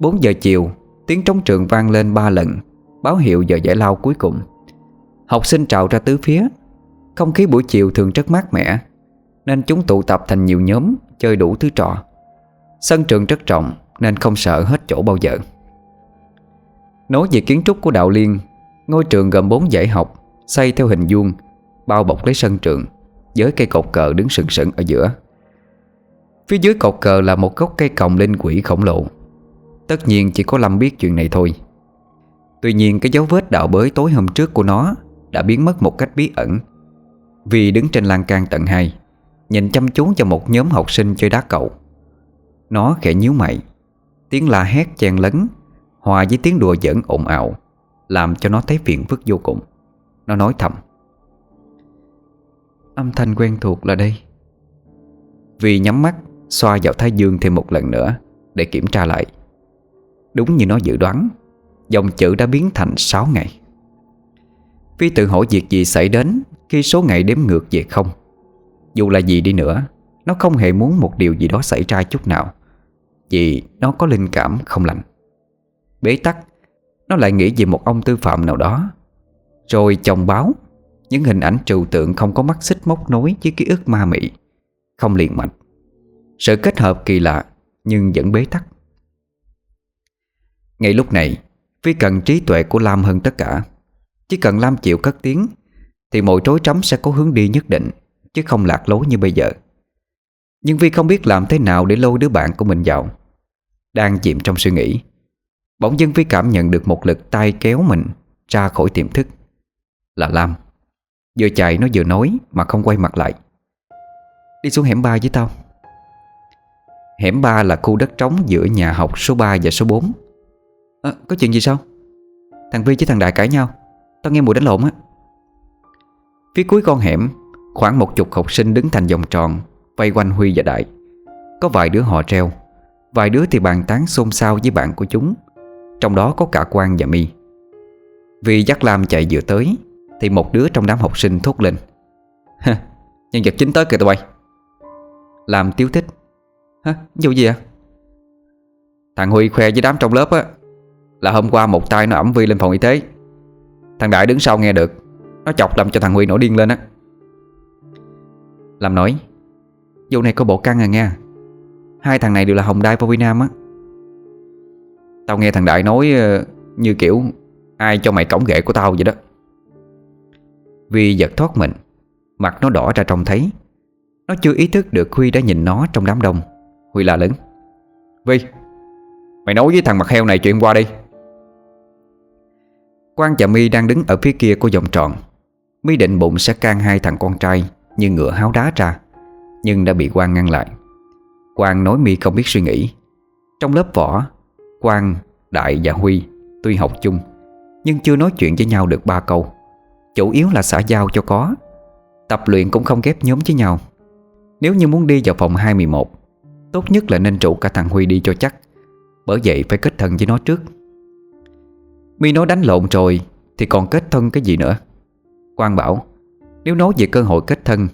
4 giờ chiều, Tiếng trống trường vang lên ba lần, Báo hiệu giờ giải lao cuối cùng. Học sinh trào ra tứ phía. Không khí buổi chiều thường rất mát mẻ, Nên chúng tụ tập thành nhiều nhóm Chơi đủ thứ trò. Sân trường rất rộng Nên không sợ hết chỗ bao giờ. Nói về kiến trúc của Đạo Liên, Ngôi trường gồm 4 dãy học, Xây theo hình vuông, Bao bọc lấy sân trường, Với cây cột cờ đứng sừng sững ở giữa. Phía dưới cột cờ là một gốc cây còng linh quỷ khổng lồ. Tất nhiên chỉ có Lâm biết chuyện này thôi. Tuy nhiên cái dấu vết đạo bới tối hôm trước của nó Đã biến mất một cách bí ẩn. Vì đứng trên lan can tận 2 Nhìn chăm chú cho một nhóm học sinh chơi đá cậu Nó khẽ nhíu mày, Tiếng la hét chen lấn Hòa với tiếng đùa giỡn ồn ào, Làm cho nó thấy phiền phức vô cùng. Nó nói thầm, Âm thanh quen thuộc là đây. Vì nhắm mắt, Xoa vào thái dương thêm một lần nữa Để kiểm tra lại. Đúng như nó dự đoán, Dòng chữ đã biến thành 6 ngày. Phi tự hỏi việc gì xảy đến Khi số ngày đếm ngược về không. Dù là gì đi nữa, Nó không hề muốn một điều gì đó xảy ra chút nào, Vì nó có linh cảm không lành. Bế tắc. Nó lại nghĩ về một ông tư phạm nào đó. Rồi chồng báo, Những hình ảnh trừu tượng không có mắt xích móc nối Với ký ức ma mị. Không liền mạch. Sự kết hợp kỳ lạ, Nhưng vẫn bế tắc. Ngay lúc này vì cần trí tuệ của Lam hơn tất cả. Chỉ cần Lam chịu cất tiếng, Thì mọi trối trắm sẽ có hướng đi nhất định, Chứ không lạc lối như bây giờ. Nhưng Vi không biết làm thế nào Để lôi đứa bạn của mình vào. Đang chìm trong suy nghĩ Bỗng dưng Vi cảm nhận được một lực tay kéo mình Ra khỏi tiềm thức. Là Lam. Vừa chạy nó vừa nói mà không quay mặt lại. Đi xuống hẻm 3 với tao. Hẻm 3 là khu đất trống giữa nhà học số 3 và số 4 à, ờ, Có chuyện gì sao? Thằng Vi với thằng Đại cãi nhau. Tao nghe mùi đánh lộn á. Phía cuối con hẻm Khoảng một chục học sinh đứng thành vòng tròn Vây quanh Huy và Đại. Có vài đứa họ treo. Vài đứa thì bàn tán xôn xao với bạn của chúng. Trong đó có cả Quang và mi. Vì dắt Lam chạy vừa tới, Thì một đứa trong đám học sinh thốt lên. Nhân vật chính tới kìa tụi bay. Lam tiếu thích. Hả? Vụ gì ạ? Thằng Huy khoe với đám trong lớp á, Là hôm qua một tay nó ẩm Vi lên phòng y tế. Thằng Đại đứng sau nghe được, Nó chọc làm cho thằng Huy nổi điên lên á. Làm nói, Vụ này có bộ căng à nha. Hai thằng này đều là Hồng Đai và việt Nam á. Tao nghe thằng Đại nói ờ, Như kiểu Ai cho mày cổng ghệ của tao vậy đó. Vi giật thoát mình, Mặt nó đỏ ra trông thấy. Nó chưa ý thức được Huy đã nhìn nó trong đám đông. Huy la lớn, Vi, Mày nói với thằng mặt heo này chuyện qua đi. Quang và mi đang đứng ở phía kia của vòng tròn. Mi định bụng sẽ can hai thằng con trai Như ngựa háo đá ra, Nhưng đã bị Quang ngăn lại. Quang nói mi không biết suy nghĩ. Trong lớp vỏ Quang, Đại và Huy Tuy học chung Nhưng chưa nói chuyện với nhau được ba câu. Chủ yếu là xã giao cho có. Tập luyện cũng không ghép nhóm với nhau. Nếu như muốn đi vào phòng 21, Tốt nhất là nên trụ cả thằng Huy đi cho chắc Bởi vậy phải kết thân với nó trước. Mi nói đánh lộn rồi Thì còn kết thân cái gì nữa? Quang bảo Nếu nói về cơ hội kết thân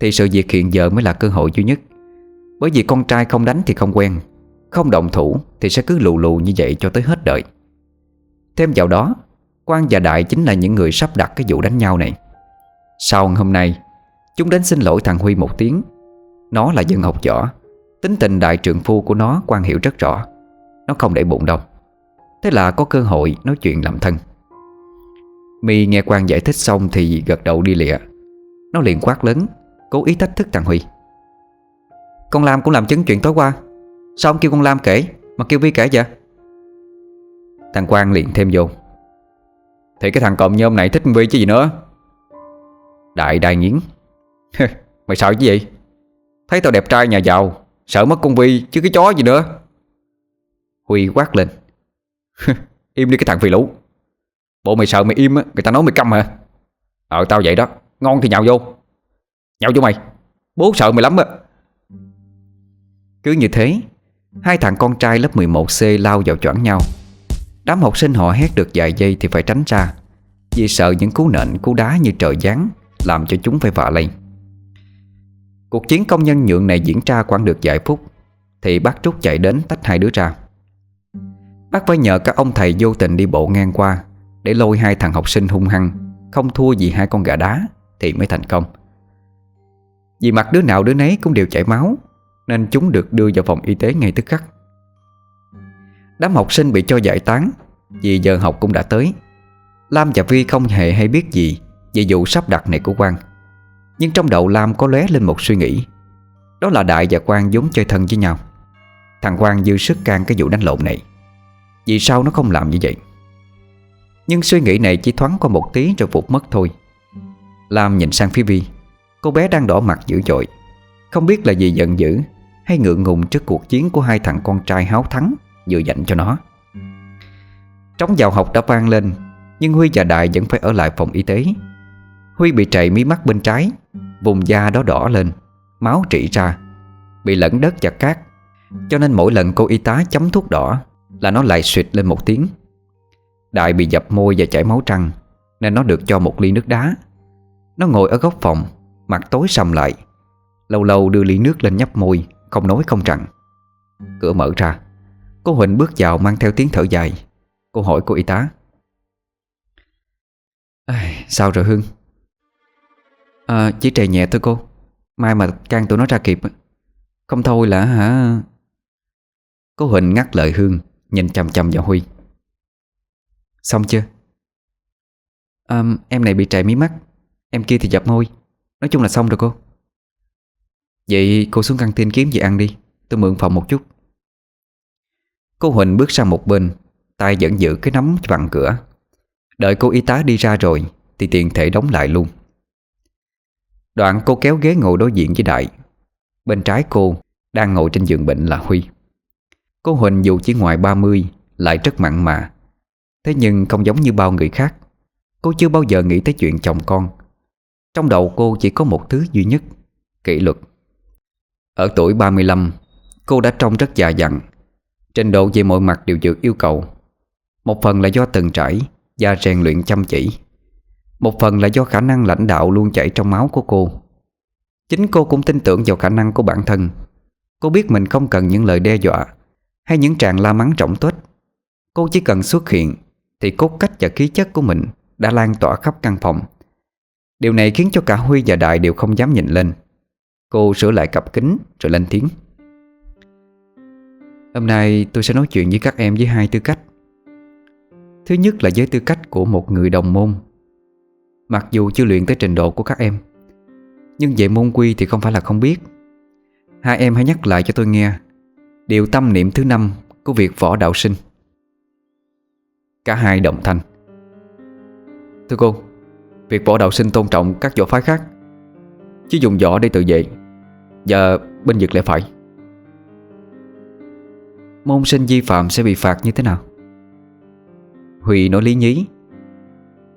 Thì sự việc hiện giờ mới là cơ hội duy nhất. Bởi vì con trai không đánh thì không quen. Không động thủ Thì sẽ cứ lù lù như vậy cho tới hết đời. Thêm vào đó, Quang và Đại chính là những người sắp đặt cái vụ đánh nhau này. Sau hôm nay, Chúng đến xin lỗi thằng Huy một tiếng. Nó là dân học võ, Tính tình đại trượng phu của nó Quang hiểu rất rõ. Nó không để bụng đâu. Thế là có cơ hội nói chuyện làm thân. My nghe Quang giải thích xong Thì gật đầu đi lịa. Nó liền quát lớn, Cố ý thách thức thằng Huy. Con Lam cũng làm chứng chuyện tối qua Sao ông kêu con Lam kể? Mà kêu Vi kể vậy? Thằng Quang liền thêm vô. Thì cái thằng cộm nhôm này thích Vi chứ gì nữa. Đại đai nghiến. Mày sợ chứ gì? Thấy tao đẹp trai nhà giàu, Sợ mất con Vi chứ cái chó gì nữa. Huy quát lên. Im đi cái thằng phi lũ. Bộ mày sợ mày im á, Người ta nói mày câm hả? Ờ tao vậy đó. Ngon thì nhào vô. Nhào vô mày. Bố sợ mày lắm á. Cứ như thế Hai thằng con trai lớp 11C lao vào choảng nhau. Đám học sinh họ hét được vài giây thì phải tránh ra, Vì sợ những cú nện, cú đá như trời giáng Làm cho chúng phải vạ lên Cuộc chiến công nhân nhượng này diễn ra khoảng được vài phút, Thì bác Trúc chạy đến tách hai đứa ra. Bác phải nhờ các ông thầy vô tình đi bộ ngang qua Để lôi hai thằng học sinh hung hăng, Không thua gì hai con gà đá Thì mới thành công. Vì mặt đứa nào đứa nấy cũng đều chảy máu nên chúng được đưa vào phòng y tế ngay tức khắc. Đám học sinh bị cho giải tán, Vì giờ học cũng đã tới. Lam và Vi không hề hay biết gì Về vụ sắp đặt này của Quang. Nhưng trong đầu Lam có lóe lên một suy nghĩ. Đó là Đại và Quang vốn chơi thân với nhau. Thằng Quang dư sức can cái vụ đánh lộn này. Vì sao nó không làm như vậy? Nhưng suy nghĩ này chỉ thoáng qua một tí rồi vụt mất thôi. Lam nhìn sang phía Vi. Cô bé đang đỏ mặt dữ dội. Không biết là gì giận dữ hay ngượng ngùng trước cuộc chiến của hai thằng con trai háo thắng, Vừa dành cho nó. Trống vào học đã vang lên, Nhưng Huy và Đại vẫn phải ở lại phòng y tế. Huy bị trầy mí mắt bên trái, Vùng da đó đỏ lên, Máu trĩ ra, Bị lẫn đất và cát. Cho nên mỗi lần cô y tá chấm thuốc đỏ Là nó lại suyệt lên một tiếng. Đại bị dập môi và chảy máu trăng, Nên nó được cho một ly nước đá. Nó ngồi ở góc phòng, Mặt tối sầm lại, Lâu lâu đưa ly nước lên nhấp môi. Không nói không rằng. Cửa mở ra Cô Huỳnh bước vào mang theo tiếng thở dài. Cô hỏi cô y tá. Sao rồi Hương? À chỉ trề nhẹ thôi cô. Mai mà can tụi nó ra kịp. Không thôi là hả? Cô Huỳnh ngắt lời Hương Nhìn chăm chăm vào Huy. Xong chưa? À, Em này bị trầy mí mắt. Em kia thì dập môi. Nói chung là xong rồi cô. Vậy cô xuống căng tin kiếm gì ăn đi. Tôi mượn phòng một chút. Cô Huỳnh bước sang một bên, tay vẫn giữ cái nắm vặn cửa. Đợi cô y tá đi ra rồi, Thì tiền thể đóng lại luôn. Đoạn cô kéo ghế ngồi đối diện với Đại. Bên trái cô Đang ngồi trên giường bệnh là Huy. Cô Huỳnh dù chỉ ngoài 30 Lại rất mặn mà. Thế nhưng không giống như bao người khác. Cô chưa bao giờ nghĩ tới chuyện chồng con. Trong đầu cô chỉ có một thứ duy nhất, Kỷ luật. Ở tuổi 35 Cô đã trông rất già dặn. Trình độ về mọi mặt đều vượt yêu cầu. Một phần là do từng trải Và rèn luyện chăm chỉ. Một phần là do khả năng lãnh đạo luôn chảy trong máu của cô. Chính cô cũng tin tưởng vào khả năng của bản thân. Cô biết mình không cần những lời đe dọa Hay những tràng la mắng trọng tuếch. Cô chỉ cần xuất hiện Thì cốt cách và khí chất của mình Đã lan tỏa khắp căn phòng. Điều này khiến cho cả Huy và Đại đều không dám nhìn lên. Cô sửa lại cặp kính rồi lên tiếng. Hôm nay tôi sẽ nói chuyện với các em với hai tư cách. Thứ nhất là với tư cách của một người đồng môn. Mặc dù chưa luyện tới trình độ của các em, Nhưng về môn quy thì không phải là không biết. Hai em hãy nhắc lại cho tôi nghe Điều tâm niệm thứ năm của việc võ đạo sinh. Cả hai đồng thanh. Thưa cô, Việc võ đạo sinh tôn trọng các võ phái khác, Chứ dùng võ để tự vệ. Và bên vực lẽ phải. Môn sinh vi phạm sẽ bị phạt như thế nào? Huy nói lý nhí.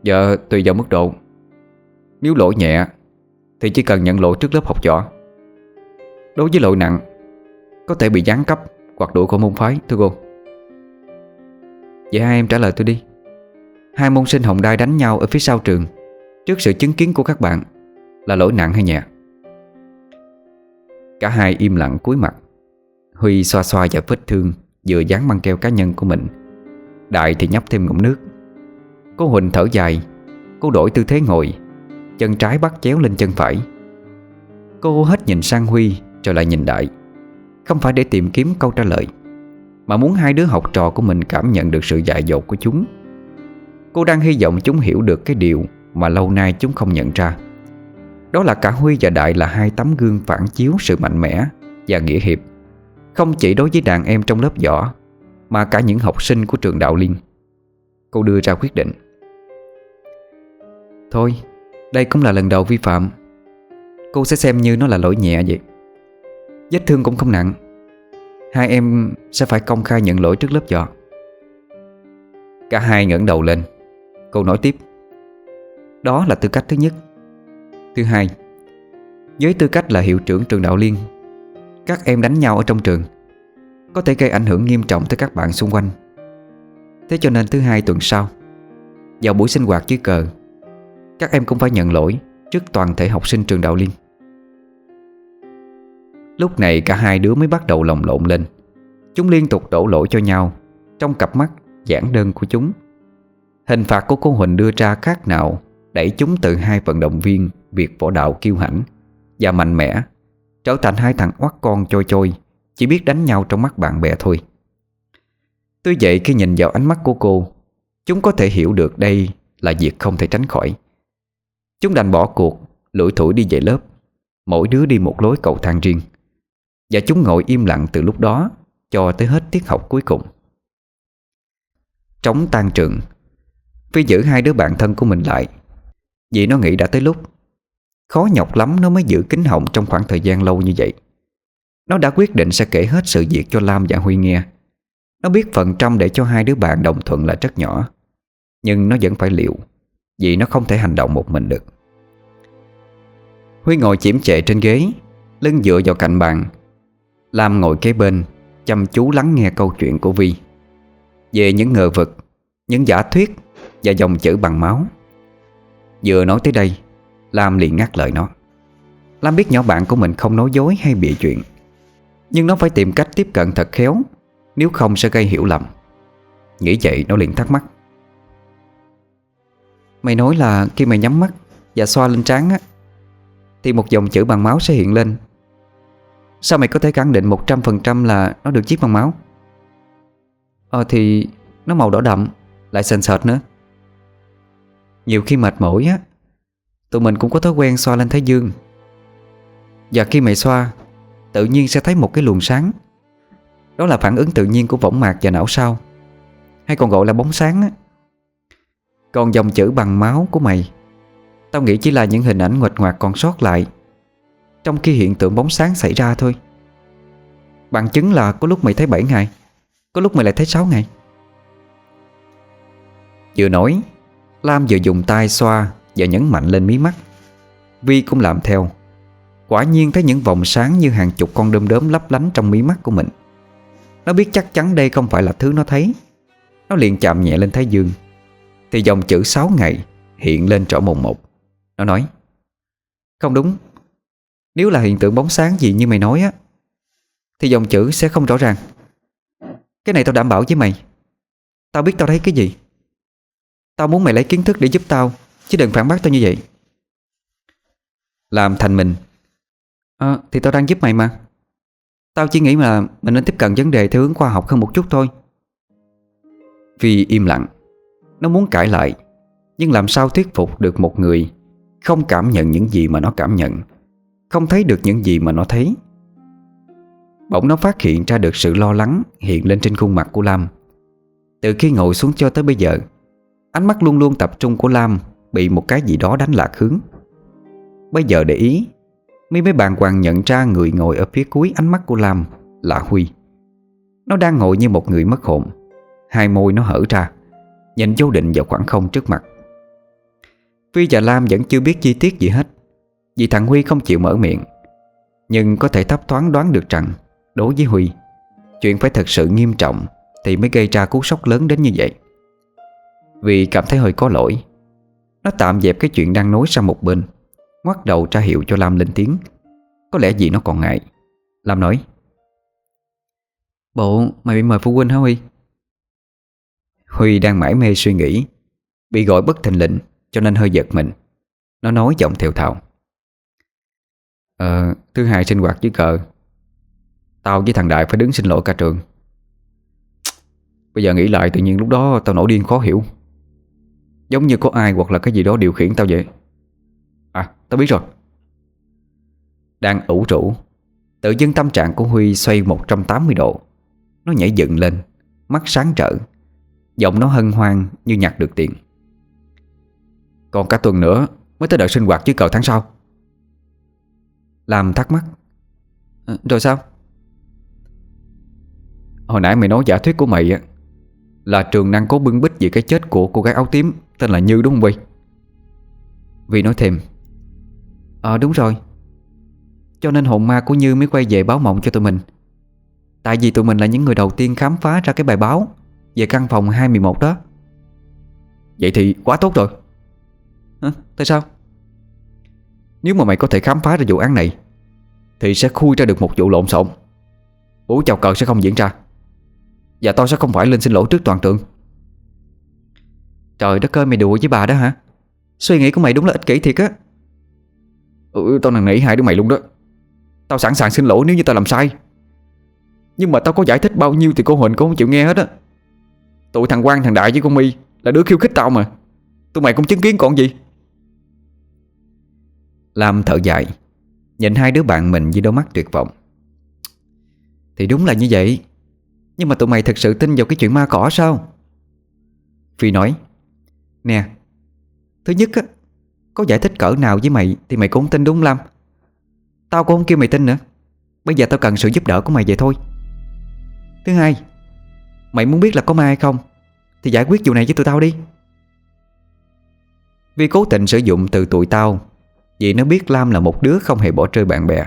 Dạ tùy vào mức độ. Nếu lỗi nhẹ, Thì chỉ cần nhận lỗi trước lớp học võ. Đối với lỗi nặng, Có thể bị gián cấp Hoặc đuổi khỏi môn phái, thưa cô. Vậy hai em trả lời tôi đi. Hai môn sinh hồng đai đánh nhau ở phía sau trường Trước sự chứng kiến của các bạn Là lỗi nặng hay nhẹ? Cả hai im lặng cúi mặt. Huy xoa xoa vào vết thương, Vừa dán băng keo cá nhân của mình. Đại thì nhấp thêm ngụm nước. Cô Huỳnh thở dài. Cô đổi tư thế ngồi. Chân trái bắt chéo lên chân phải. Cô hết nhìn sang Huy, Rồi lại nhìn Đại. Không phải để tìm kiếm câu trả lời, Mà muốn hai đứa học trò của mình cảm nhận được sự dại dột của chúng. Cô đang hy vọng chúng hiểu được cái điều Mà lâu nay chúng không nhận ra. Đó là cả Huy và Đại là hai tấm gương phản chiếu sự mạnh mẽ Và nghĩa hiệp. Không chỉ đối với đàn em trong lớp võ, Mà cả những học sinh của trường Đạo Liên. Cô đưa ra quyết định. Thôi, Đây cũng là lần đầu vi phạm. Cô sẽ xem như nó là lỗi nhẹ vậy. Vết thương cũng không nặng. Hai em sẽ phải công khai nhận lỗi trước lớp võ. Cả hai ngẩng đầu lên. Cô nói tiếp. Đó là tư cách thứ nhất. Thứ hai, Với tư cách là hiệu trưởng trường Đạo Liên, các em đánh nhau ở trong trường Có thể gây ảnh hưởng nghiêm trọng tới các bạn xung quanh. Thế cho nên thứ hai tuần sau, Vào buổi sinh hoạt dưới cờ, Các em cũng phải nhận lỗi Trước toàn thể học sinh trường Đạo Liên. Lúc này cả hai đứa mới bắt đầu lồng lộn lên. Chúng liên tục đổ lỗi cho nhau Trong cặp mắt, giản đơn của chúng. Hình phạt của cô Huỳnh đưa ra khác nào Đẩy chúng từ hai vận động viên Việc võ đạo kiêu hãnh Và mạnh mẽ, Trở thành hai thằng oắt con trôi trôi Chỉ biết đánh nhau trong mắt bạn bè thôi. Tuy vậy, khi nhìn vào ánh mắt của cô, Chúng có thể hiểu được đây là việc không thể tránh khỏi. Chúng đành bỏ cuộc, Lủi thủi đi về lớp. Mỗi đứa đi một lối cầu thang riêng. Và chúng ngồi im lặng từ lúc đó Cho tới hết tiết học cuối cùng. Trống tan trường, Phi giữ hai đứa bạn thân của mình lại. Vì nó nghĩ đã tới lúc Khó nhọc lắm nó mới giữ kính họng Trong khoảng thời gian lâu như vậy. Nó đã quyết định sẽ kể hết sự việc cho Lam và Huy nghe. Nó biết phần trăm để cho hai đứa bạn đồng thuận là rất nhỏ, Nhưng nó vẫn phải liệu Vì nó không thể hành động một mình được. Huy ngồi chiếm chệ trên ghế, Lưng dựa vào cạnh bàn. Lam ngồi kế bên, Chăm chú lắng nghe câu chuyện của Vi. Về những ngờ vực, Những giả thuyết Và dòng chữ bằng máu. Vừa nói tới đây Lam liền ngắt lời nó. Lam biết nhỏ bạn của mình không nói dối hay bịa chuyện, Nhưng nó phải tìm cách tiếp cận thật khéo, Nếu không sẽ gây hiểu lầm. Nghĩ vậy nó liền thắc mắc. Mày nói là khi mày nhắm mắt Và xoa lên trán á, Thì một dòng chữ bằng máu sẽ hiện lên. Sao mày có thể khẳng định 100% là nó được chiếc bằng máu? Ờ thì Nó màu đỏ đậm, Lại sền sệt nữa. Nhiều khi mệt mỏi á Tụi mình cũng có thói quen xoa lên thái dương. Và khi mày xoa, Tự nhiên sẽ thấy một cái luồng sáng. Đó là phản ứng tự nhiên của võng mạc và não sau Hay còn gọi là bóng sáng á. Còn dòng chữ bằng máu của mày, Tao nghĩ chỉ là những hình ảnh ngoạch ngoạc còn sót lại, Trong khi hiện tượng bóng sáng xảy ra thôi. Bằng chứng là có lúc mày thấy 7 ngày, Có lúc mày lại thấy 6 ngày. Vừa nói, Lam vừa dùng tay xoa và nhấn mạnh lên mí mắt. Vi cũng làm theo. Quả nhiên thấy những vòng sáng như hàng chục con đom đóm lấp lánh trong mí mắt của mình. Nó biết chắc chắn đây không phải là thứ nó thấy. Nó liền chạm nhẹ lên thái dương. Thì dòng chữ 6 ngày hiện lên rõ mồn một. Nó nói, Không đúng. Nếu là hiện tượng bóng sáng gì như mày nói á, Thì dòng chữ sẽ không rõ ràng. Cái này tao đảm bảo với mày. Tao biết tao thấy cái gì. Tao muốn mày lấy kiến thức để giúp tao Chứ đừng phản bác tao như vậy. Làm thành mình. À, Thì tao đang giúp mày mà. Tao chỉ nghĩ là mình nên tiếp cận vấn đề theo hướng khoa học hơn một chút thôi. Vì im lặng. Nó muốn cãi lại. Nhưng làm sao thuyết phục được một người Không cảm nhận những gì mà nó cảm nhận? Không thấy được những gì mà nó thấy. Bỗng nó phát hiện ra được sự lo lắng Hiện lên trên khuôn mặt của Lam. Từ khi ngồi xuống cho tới bây giờ Ánh mắt luôn luôn tập trung của Lam Bị một cái gì đó đánh lạc hướng. Bây giờ để ý Mi mới bàn hoàng nhận ra người ngồi ở phía cuối ánh mắt của Lam là Huy. Nó đang ngồi như một người mất hồn. Hai môi nó hở ra, Nhìn vô định vào khoảng không trước mặt. Phi và Lam vẫn chưa biết chi tiết gì hết, Vì thằng Huy không chịu mở miệng. Nhưng có thể thấp thoáng đoán được rằng, Đối với Huy, Chuyện phải thật sự nghiêm trọng Thì mới gây ra cú sốc lớn đến như vậy. Vì cảm thấy hơi có lỗi nó tạm dẹp cái chuyện đang nói sang một bên ngoắt đầu tra hiệu cho Lam lên tiếng. Có lẽ gì nó còn ngại. Lam nói Bộ mày bị mời phụ huynh hả Huy? Huy đang mải mê suy nghĩ Bị gọi bất thình lệnh, Cho nên hơi giật mình. Nó nói giọng thều thào Ờ thứ hai sinh hoạt với cờ. Tao với thằng Đại phải đứng xin lỗi cả trường. Bây giờ nghĩ lại tự nhiên lúc đó tao nổi điên khó hiểu. Giống như có ai hoặc là cái gì đó điều khiển tao vậy? À tao biết rồi. Đang ủ rũ Tự dưng tâm trạng của Huy xoay 180 độ. Nó nhảy dựng lên Mắt sáng trở. Giọng nó hân hoan như nhặt được tiền. Còn cả tuần nữa Mới tới đợt sinh hoạt chứ cờ tháng sau. Làm thắc mắc. À, Rồi sao? Hồi nãy mày nói giả thuyết của mày á là trường năng cố bưng bít về cái chết của cô gái áo tím, Tên là Như đúng không Vy? Vy nói thêm Ờ đúng rồi. Cho nên hồn ma của Như mới quay về báo mộng cho tụi mình. Tại vì tụi mình là những người đầu tiên khám phá ra cái bài báo Về căn phòng 211 đó. Vậy thì quá tốt rồi. Hả? Tại sao? Nếu mà mày có thể khám phá ra vụ án này, Thì sẽ khui ra được một vụ lộn xộn. Bố chào cờ sẽ không diễn ra. Và tao sẽ không phải lên xin lỗi trước toàn trường Trời đất ơi, mày đùa với bà đó hả? Suy nghĩ của mày đúng là ích kỷ thiệt á. Ừ tao năn nỉ hai đứa mày luôn đó. Tao sẵn sàng xin lỗi nếu như tao làm sai. Nhưng mà tao có giải thích bao nhiêu Thì cô Huỳnh cũng không chịu nghe hết á. Tụi thằng Quang, thằng Đại với con My Là đứa khiêu khích tao mà. Tụi mày cũng chứng kiến còn gì? Lam thở dài, Nhìn hai đứa bạn mình với đôi mắt tuyệt vọng. Thì đúng là như vậy. Nhưng mà tụi mày thực sự tin vào cái chuyện ma cỏ sao? Phi nói, Nè, Thứ nhất á, Có giải thích cỡ nào với mày Thì mày cũng tin đúng không Lam. Tao cũng không kêu mày tin nữa. Bây giờ tao cần sự giúp đỡ của mày vậy thôi. Thứ hai, Mày muốn biết là có ma hay không, Thì giải quyết vụ này với tụi tao đi. Vi cố tình sử dụng từ tụi tao, Vì nó biết Lam là một đứa không hề bỏ rơi bạn bè.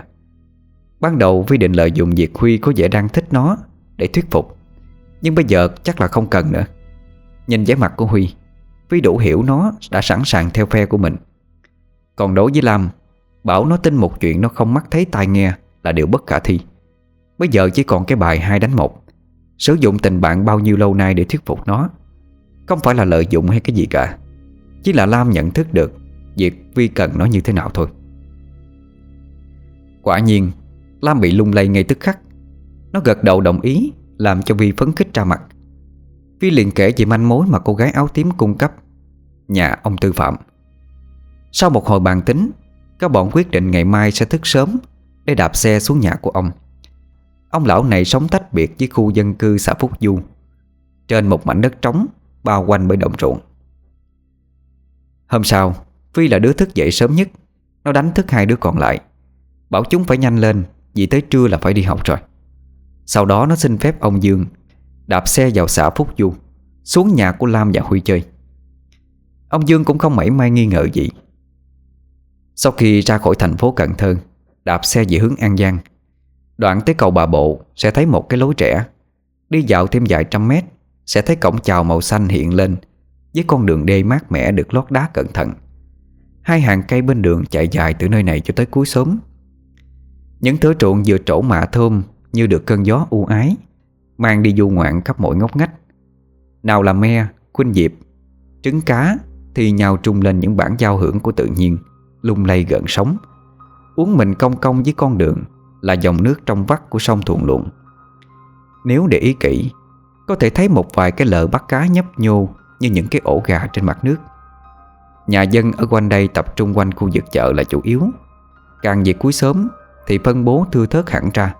Ban đầu Vi định lợi dụng việc Huy có vẻ đang thích nó để thuyết phục. Nhưng bây giờ chắc là không cần nữa. Nhìn vẻ mặt của Huy Vi đủ hiểu nó đã sẵn sàng theo phe của mình. Còn đối với Lam, Bảo nó tin một chuyện nó không mắt thấy tai nghe Là điều bất khả thi. Bây giờ chỉ còn cái bài hai đánh một. Sử dụng tình bạn bao nhiêu lâu nay để thuyết phục nó? Không phải là lợi dụng hay cái gì cả. Chỉ là Lam nhận thức được Việc Vi cần nó như thế nào thôi. Quả nhiên, Lam bị lung lay ngay tức khắc. Nó gật đầu đồng ý, Làm cho Vi phấn khích ra mặt. Vi liền kể về manh mối mà cô gái áo tím cung cấp. Nhà ông Tư Phạm. Sau một hồi bàn tính, Các bọn quyết định ngày mai sẽ thức sớm Để đạp xe xuống nhà của ông. Ông lão này sống tách biệt với khu dân cư xã Phúc Du. Trên một mảnh đất trống, Bao quanh bởi đồng ruộng. Hôm sau Phi là đứa thức dậy sớm nhất. Nó đánh thức hai đứa còn lại. Bảo chúng phải nhanh lên, Vì tới trưa là phải đi học rồi. Sau đó nó xin phép ông Dương Đạp xe vào xã Phúc Du, Xuống nhà của Lam và Huy chơi. Ông Dương cũng không mảy may nghi ngờ gì. Sau khi ra khỏi thành phố Cần Thơ, Đạp xe về hướng An Giang, Đoạn tới cầu Bà Bộ Sẽ thấy một cái lối trẻ. Đi dạo thêm vài trăm mét, Sẽ thấy cổng chào màu xanh hiện lên Với con đường đê mát mẻ được lót đá cẩn thận. Hai hàng cây bên đường chạy dài từ nơi này cho tới cuối xóm. Những thứ ruộng vừa trổ mạ thơm như được cơn gió u ái Mang đi du ngoạn khắp mọi ngóc ngách. Nào là me, khuynh diệp Trứng cá Thì nhào trung lên những bản giao hưởng của tự nhiên Lung lay gần sóng, Uống mình cong cong với con đường Là dòng nước trong vắt của sông Thuận Luận Nếu để ý kỹ Có thể thấy một vài cái lợ bắt cá nhấp nhô Như những cái ổ gà trên mặt nước. Nhà dân ở quanh đây tập trung quanh khu vực chợ là chủ yếu. Càng về cuối sớm Thì phân bố thưa thớt hẳn ra.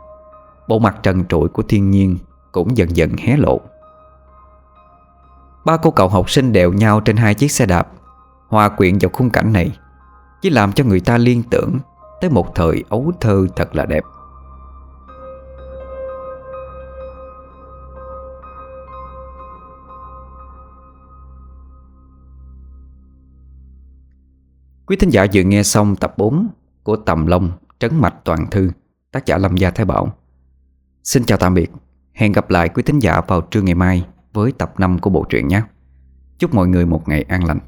Bộ mặt trần trụi của thiên nhiên Cũng dần dần hé lộ. Ba cô cậu học sinh đều nhau trên hai chiếc xe đạp, Hòa quyện vào khung cảnh này, Chỉ làm cho người ta liên tưởng Tới một thời ấu thơ thật là đẹp. Quý thính giả vừa nghe xong tập 4 Của Tầm Long Trấn Mạch Toàn Thư, Tác giả Lâm Gia Thái Bảo. Xin chào tạm biệt. Hẹn gặp lại quý thính giả vào trưa ngày mai Với tập 5 của bộ truyện nhé. Chúc mọi người một ngày an lành.